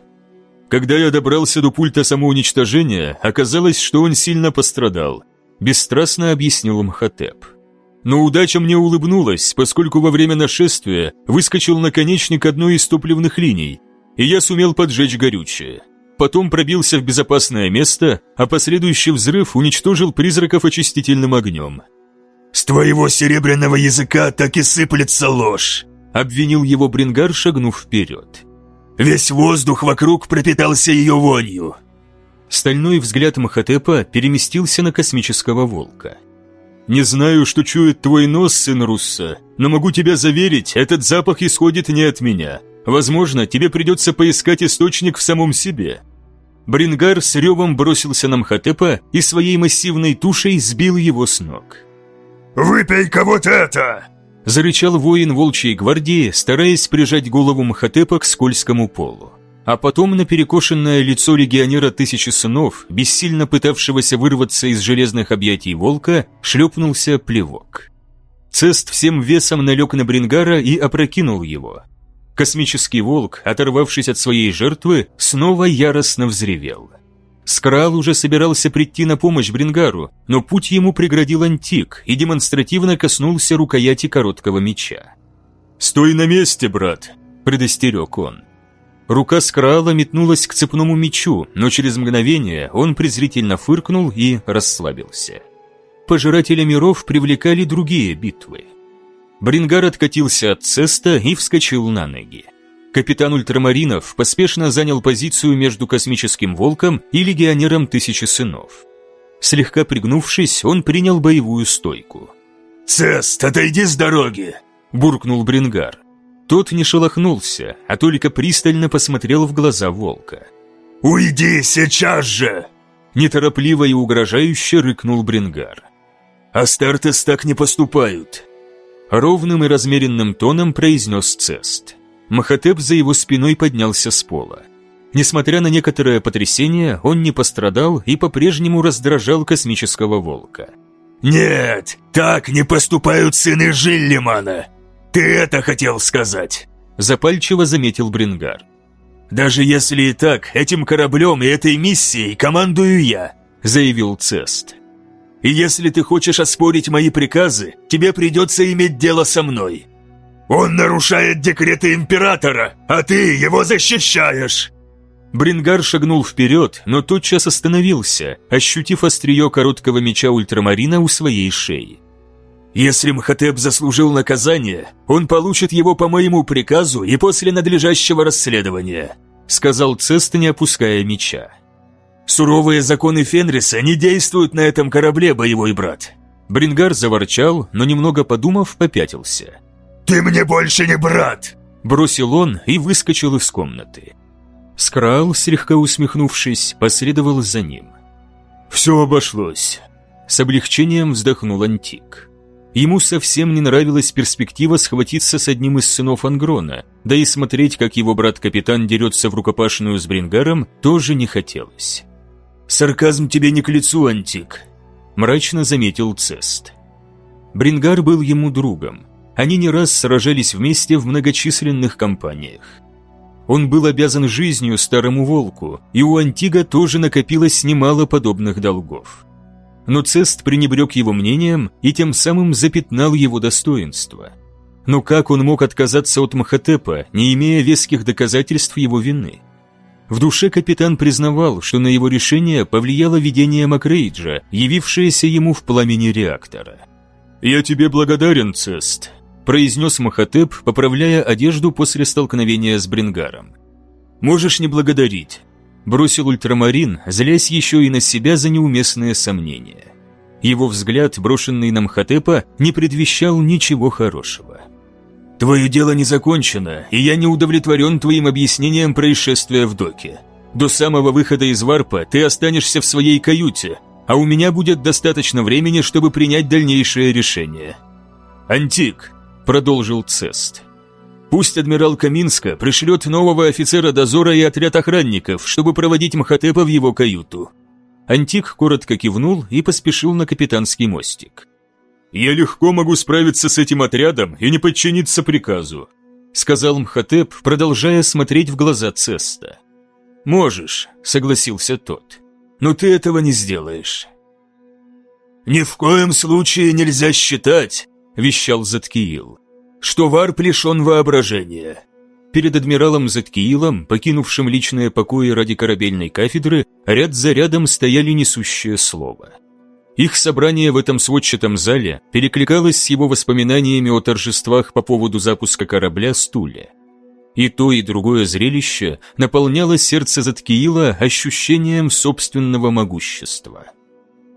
когда я добрался до пульта самоуничтожения, оказалось, что он сильно пострадал. Бесстрастно объяснил Мхотеп. Но удача мне улыбнулась, поскольку во время нашествия выскочил наконечник одной из топливных линий, и я сумел поджечь горючее. Потом пробился в безопасное место, а последующий взрыв уничтожил призраков очистительным огнем. «С твоего серебряного языка так и сыплется ложь!» обвинил его Брингар, шагнув вперед. Весь воздух вокруг пропитался ее вонью. Стальной взгляд Махатепа переместился на космического волка. «Не знаю, что чует твой нос, сын Русса, но могу тебя заверить, этот запах исходит не от меня. Возможно, тебе придется поискать источник в самом себе». Брингар с ревом бросился на Мхотепа и своей массивной тушей сбил его с ног. «Выпей-ка вот это!» Зарычал воин волчьей гвардии, стараясь прижать голову Мхотепа к скользкому полу. А потом на перекошенное лицо легионера Тысячи Сынов, бессильно пытавшегося вырваться из железных объятий волка, шлепнулся плевок. Цест всем весом налег на Брингара и опрокинул его. Космический волк, оторвавшись от своей жертвы, снова яростно взревел. Скрал уже собирался прийти на помощь Брингару, но путь ему преградил Антик и демонстративно коснулся рукояти короткого меча. «Стой на месте, брат!» – предостерег он. Рука Скрала метнулась к цепному мечу, но через мгновение он презрительно фыркнул и расслабился. Пожиратели миров привлекали другие битвы. Брингар откатился от цеста и вскочил на ноги. Капитан ультрамаринов поспешно занял позицию между космическим волком и легионером Тысячи Сынов. Слегка пригнувшись, он принял боевую стойку. «Цест, отойди с дороги!» – буркнул Брингар. Тот не шелохнулся, а только пристально посмотрел в глаза волка. «Уйди сейчас же!» Неторопливо и угрожающе рыкнул Брингар. «Астартес так не поступают!» Ровным и размеренным тоном произнес Цест. Махатеп за его спиной поднялся с пола. Несмотря на некоторое потрясение, он не пострадал и по-прежнему раздражал космического волка. «Нет, так не поступают сыны Жиллимана! Ты это хотел сказать!» Запальчиво заметил Брингар. «Даже если и так, этим кораблем и этой миссией командую я», заявил Цест. «И если ты хочешь оспорить мои приказы, тебе придется иметь дело со мной». «Он нарушает декреты Императора, а ты его защищаешь!» Брингар шагнул вперед, но тотчас остановился, ощутив острие короткого меча ультрамарина у своей шеи. «Если Мхотеп заслужил наказание, он получит его по моему приказу и после надлежащего расследования», сказал Цест, не опуская меча. «Суровые законы Фенриса не действуют на этом корабле, боевой брат». Брингар заворчал, но немного подумав, попятился. «Ты мне больше не брат!» Бросил он и выскочил из комнаты. Скрал, слегка усмехнувшись, последовал за ним. «Все обошлось», — с облегчением вздохнул Антик. Ему совсем не нравилась перспектива схватиться с одним из сынов Ангрона, да и смотреть, как его брат-капитан дерется в рукопашную с Брингаром, тоже не хотелось. «Сарказм тебе не к лицу, Антик», — мрачно заметил Цест. Брингар был ему другом. Они не раз сражались вместе в многочисленных компаниях. Он был обязан жизнью старому волку, и у Антига тоже накопилось немало подобных долгов. Но Цест пренебрег его мнением и тем самым запятнал его достоинство. Но как он мог отказаться от Махотепа, не имея веских доказательств его вины? В душе капитан признавал, что на его решение повлияло видение Макрейджа, явившееся ему в пламени реактора. «Я тебе благодарен, Цест», произнес Махатеп, поправляя одежду после столкновения с Брингаром. «Можешь не благодарить», – бросил ультрамарин, злясь еще и на себя за неуместные сомнения. Его взгляд, брошенный на Мхотепа, не предвещал ничего хорошего. «Твое дело не закончено, и я не удовлетворен твоим объяснением происшествия в доке. До самого выхода из варпа ты останешься в своей каюте, а у меня будет достаточно времени, чтобы принять дальнейшее решение. Антик, продолжил Цест. Пусть адмирал Каминска пришлет нового офицера дозора и отряд охранников, чтобы проводить Махатепа в его каюту. Антик коротко кивнул и поспешил на капитанский мостик. «Я легко могу справиться с этим отрядом и не подчиниться приказу», сказал Мхотеп, продолжая смотреть в глаза Цеста. «Можешь», — согласился тот, — «но ты этого не сделаешь». «Ни в коем случае нельзя считать, – вещал Заткиил, – что варп лишен воображения. Перед адмиралом Заткиилом, покинувшим личные покои ради корабельной кафедры, ряд за рядом стояли несущее слово. Их собрание в этом сводчатом зале перекликалось с его воспоминаниями о торжествах по поводу запуска корабля «Стулья». И то, и другое зрелище наполняло сердце Заткиила ощущением собственного могущества.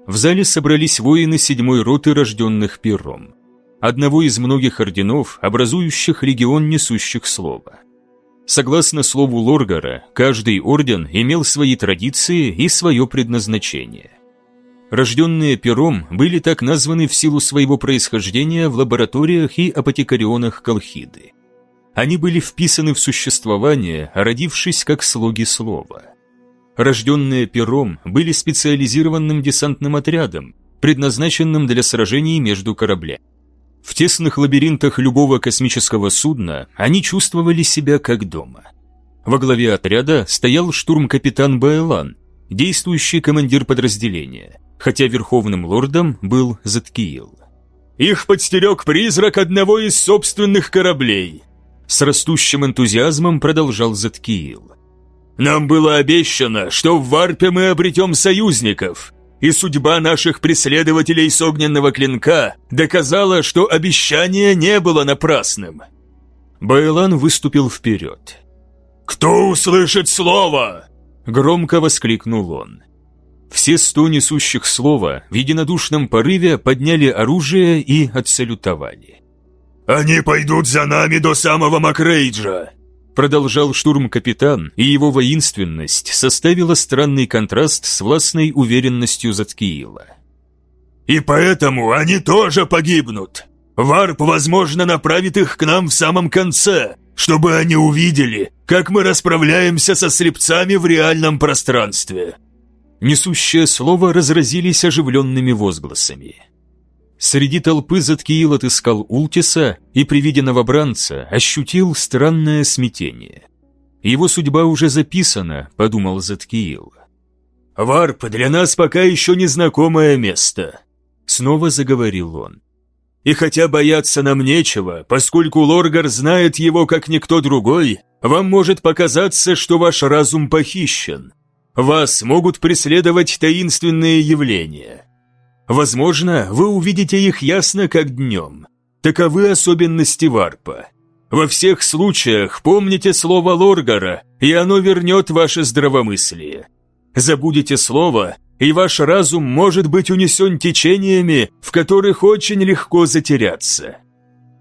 В зале собрались воины седьмой роты, рожденных пером одного из многих орденов, образующих легион несущих слова. Согласно слову Лоргара, каждый орден имел свои традиции и свое предназначение. Рожденные пером были так названы в силу своего происхождения в лабораториях и апотекарионах Колхиды. Они были вписаны в существование, родившись как слуги слова. Рожденные пером были специализированным десантным отрядом, предназначенным для сражений между кораблями. В тесных лабиринтах любого космического судна они чувствовали себя как дома. Во главе отряда стоял штурм-капитан Байлан, действующий командир подразделения, хотя верховным лордом был Заткиил. «Их подстерег призрак одного из собственных кораблей», с растущим энтузиазмом продолжал Заткиил. «Нам было обещано, что в Варпе мы обретем союзников, и судьба наших преследователей с огненного клинка доказала, что обещание не было напрасным. Байлан выступил вперед. «Кто услышит слово?» Громко воскликнул он. Все сто несущих слова в единодушном порыве подняли оружие и отсалютовали. «Они пойдут за нами до самого Макрейджа!» Продолжал штурм-капитан, и его воинственность составила странный контраст с властной уверенностью Заткиила. «И поэтому они тоже погибнут. Варп, возможно, направит их к нам в самом конце, чтобы они увидели, как мы расправляемся со слепцами в реальном пространстве». Несущее слово разразились оживленными возгласами. Среди толпы Заткиил отыскал Ултиса и при виде новобранца ощутил странное смятение. «Его судьба уже записана», — подумал Заткиил. «Варп для нас пока еще незнакомое место», — снова заговорил он. «И хотя бояться нам нечего, поскольку Лоргар знает его как никто другой, вам может показаться, что ваш разум похищен. Вас могут преследовать таинственные явления. Возможно, вы увидите их ясно как днем. Таковы особенности варпа. Во всех случаях помните слово Лоргара, и оно вернет ваше здравомыслие. Забудете слово, и ваш разум может быть унесен течениями, в которых очень легко затеряться.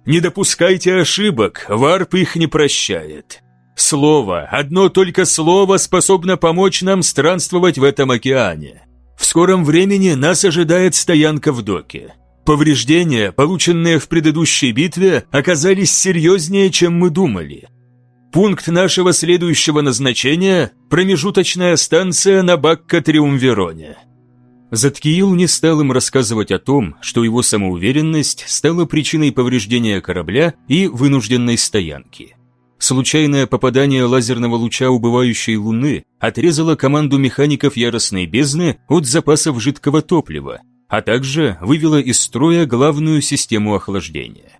Не допускайте ошибок, варп их не прощает. Слово, одно только слово способно помочь нам странствовать в этом океане. В скором времени нас ожидает стоянка в доке. Повреждения, полученные в предыдущей битве, оказались серьезнее, чем мы думали. Пункт нашего следующего назначения – промежуточная станция на Бакка-Триумвероне. Заткиил не стал им рассказывать о том, что его самоуверенность стала причиной повреждения корабля и вынужденной стоянки. Случайное попадание лазерного луча убывающей Луны отрезало команду механиков яростной бездны от запасов жидкого топлива, а также вывело из строя главную систему охлаждения.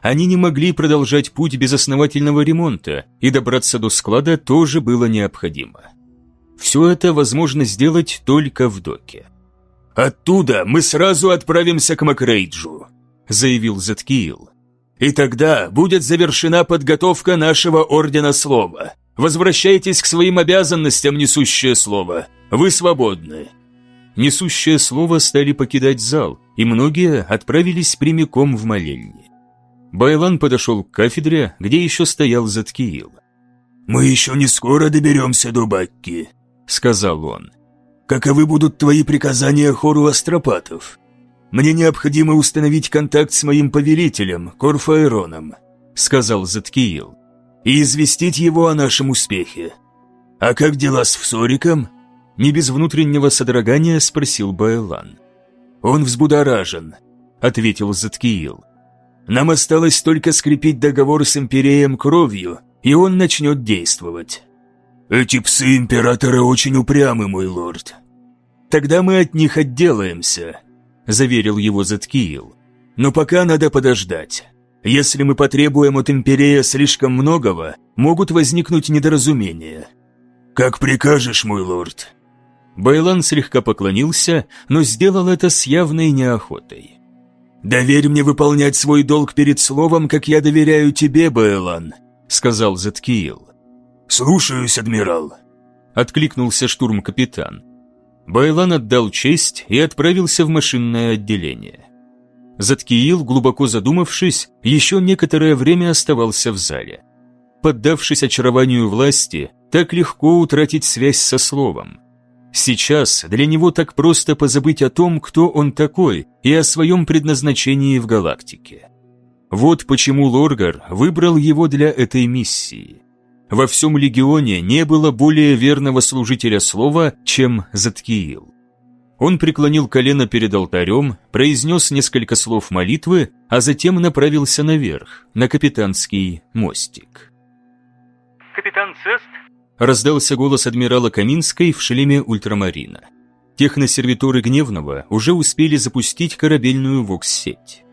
Они не могли продолжать путь без основательного ремонта, и добраться до склада тоже было необходимо. Все это возможно сделать только в доке. «Оттуда мы сразу отправимся к Макрейджу», — заявил Заткиил. И тогда будет завершена подготовка нашего Ордена Слова. Возвращайтесь к своим обязанностям, несущее слово. Вы свободны». Несущее слово стали покидать зал, и многие отправились прямиком в молельни. Байлан подошел к кафедре, где еще стоял Заткиил. «Мы еще не скоро доберемся до Бакки», — сказал он. «Каковы будут твои приказания хору астропатов?» «Мне необходимо установить контакт с моим повелителем, Корфаэроном», — сказал Заткиил, «и известить его о нашем успехе. А как дела с Всориком?» Не без внутреннего содрогания спросил Байлан. «Он взбудоражен», — ответил Заткиил. «Нам осталось только скрепить договор с Империем кровью, и он начнет действовать». «Эти псы Императора очень упрямы, мой лорд». «Тогда мы от них отделаемся», заверил его Заткиил. «Но пока надо подождать. Если мы потребуем от Империя слишком многого, могут возникнуть недоразумения». «Как прикажешь, мой лорд». Байлан слегка поклонился, но сделал это с явной неохотой. «Доверь мне выполнять свой долг перед словом, как я доверяю тебе, Байлан», — сказал Заткиил. «Слушаюсь, адмирал», — откликнулся штурм-капитан. Байлан отдал честь и отправился в машинное отделение. Заткиил, глубоко задумавшись, еще некоторое время оставался в зале. Поддавшись очарованию власти, так легко утратить связь со словом. Сейчас для него так просто позабыть о том, кто он такой, и о своем предназначении в галактике. Вот почему Лоргар выбрал его для этой миссии. Во всем легионе не было более верного служителя слова, чем Заткиил. Он преклонил колено перед алтарем, произнес несколько слов молитвы, а затем направился наверх, на капитанский мостик. «Капитан Цест?» Раздался голос адмирала Каминской в шлеме ультрамарина. Техносервиторы Гневного уже успели запустить корабельную вокс-сеть.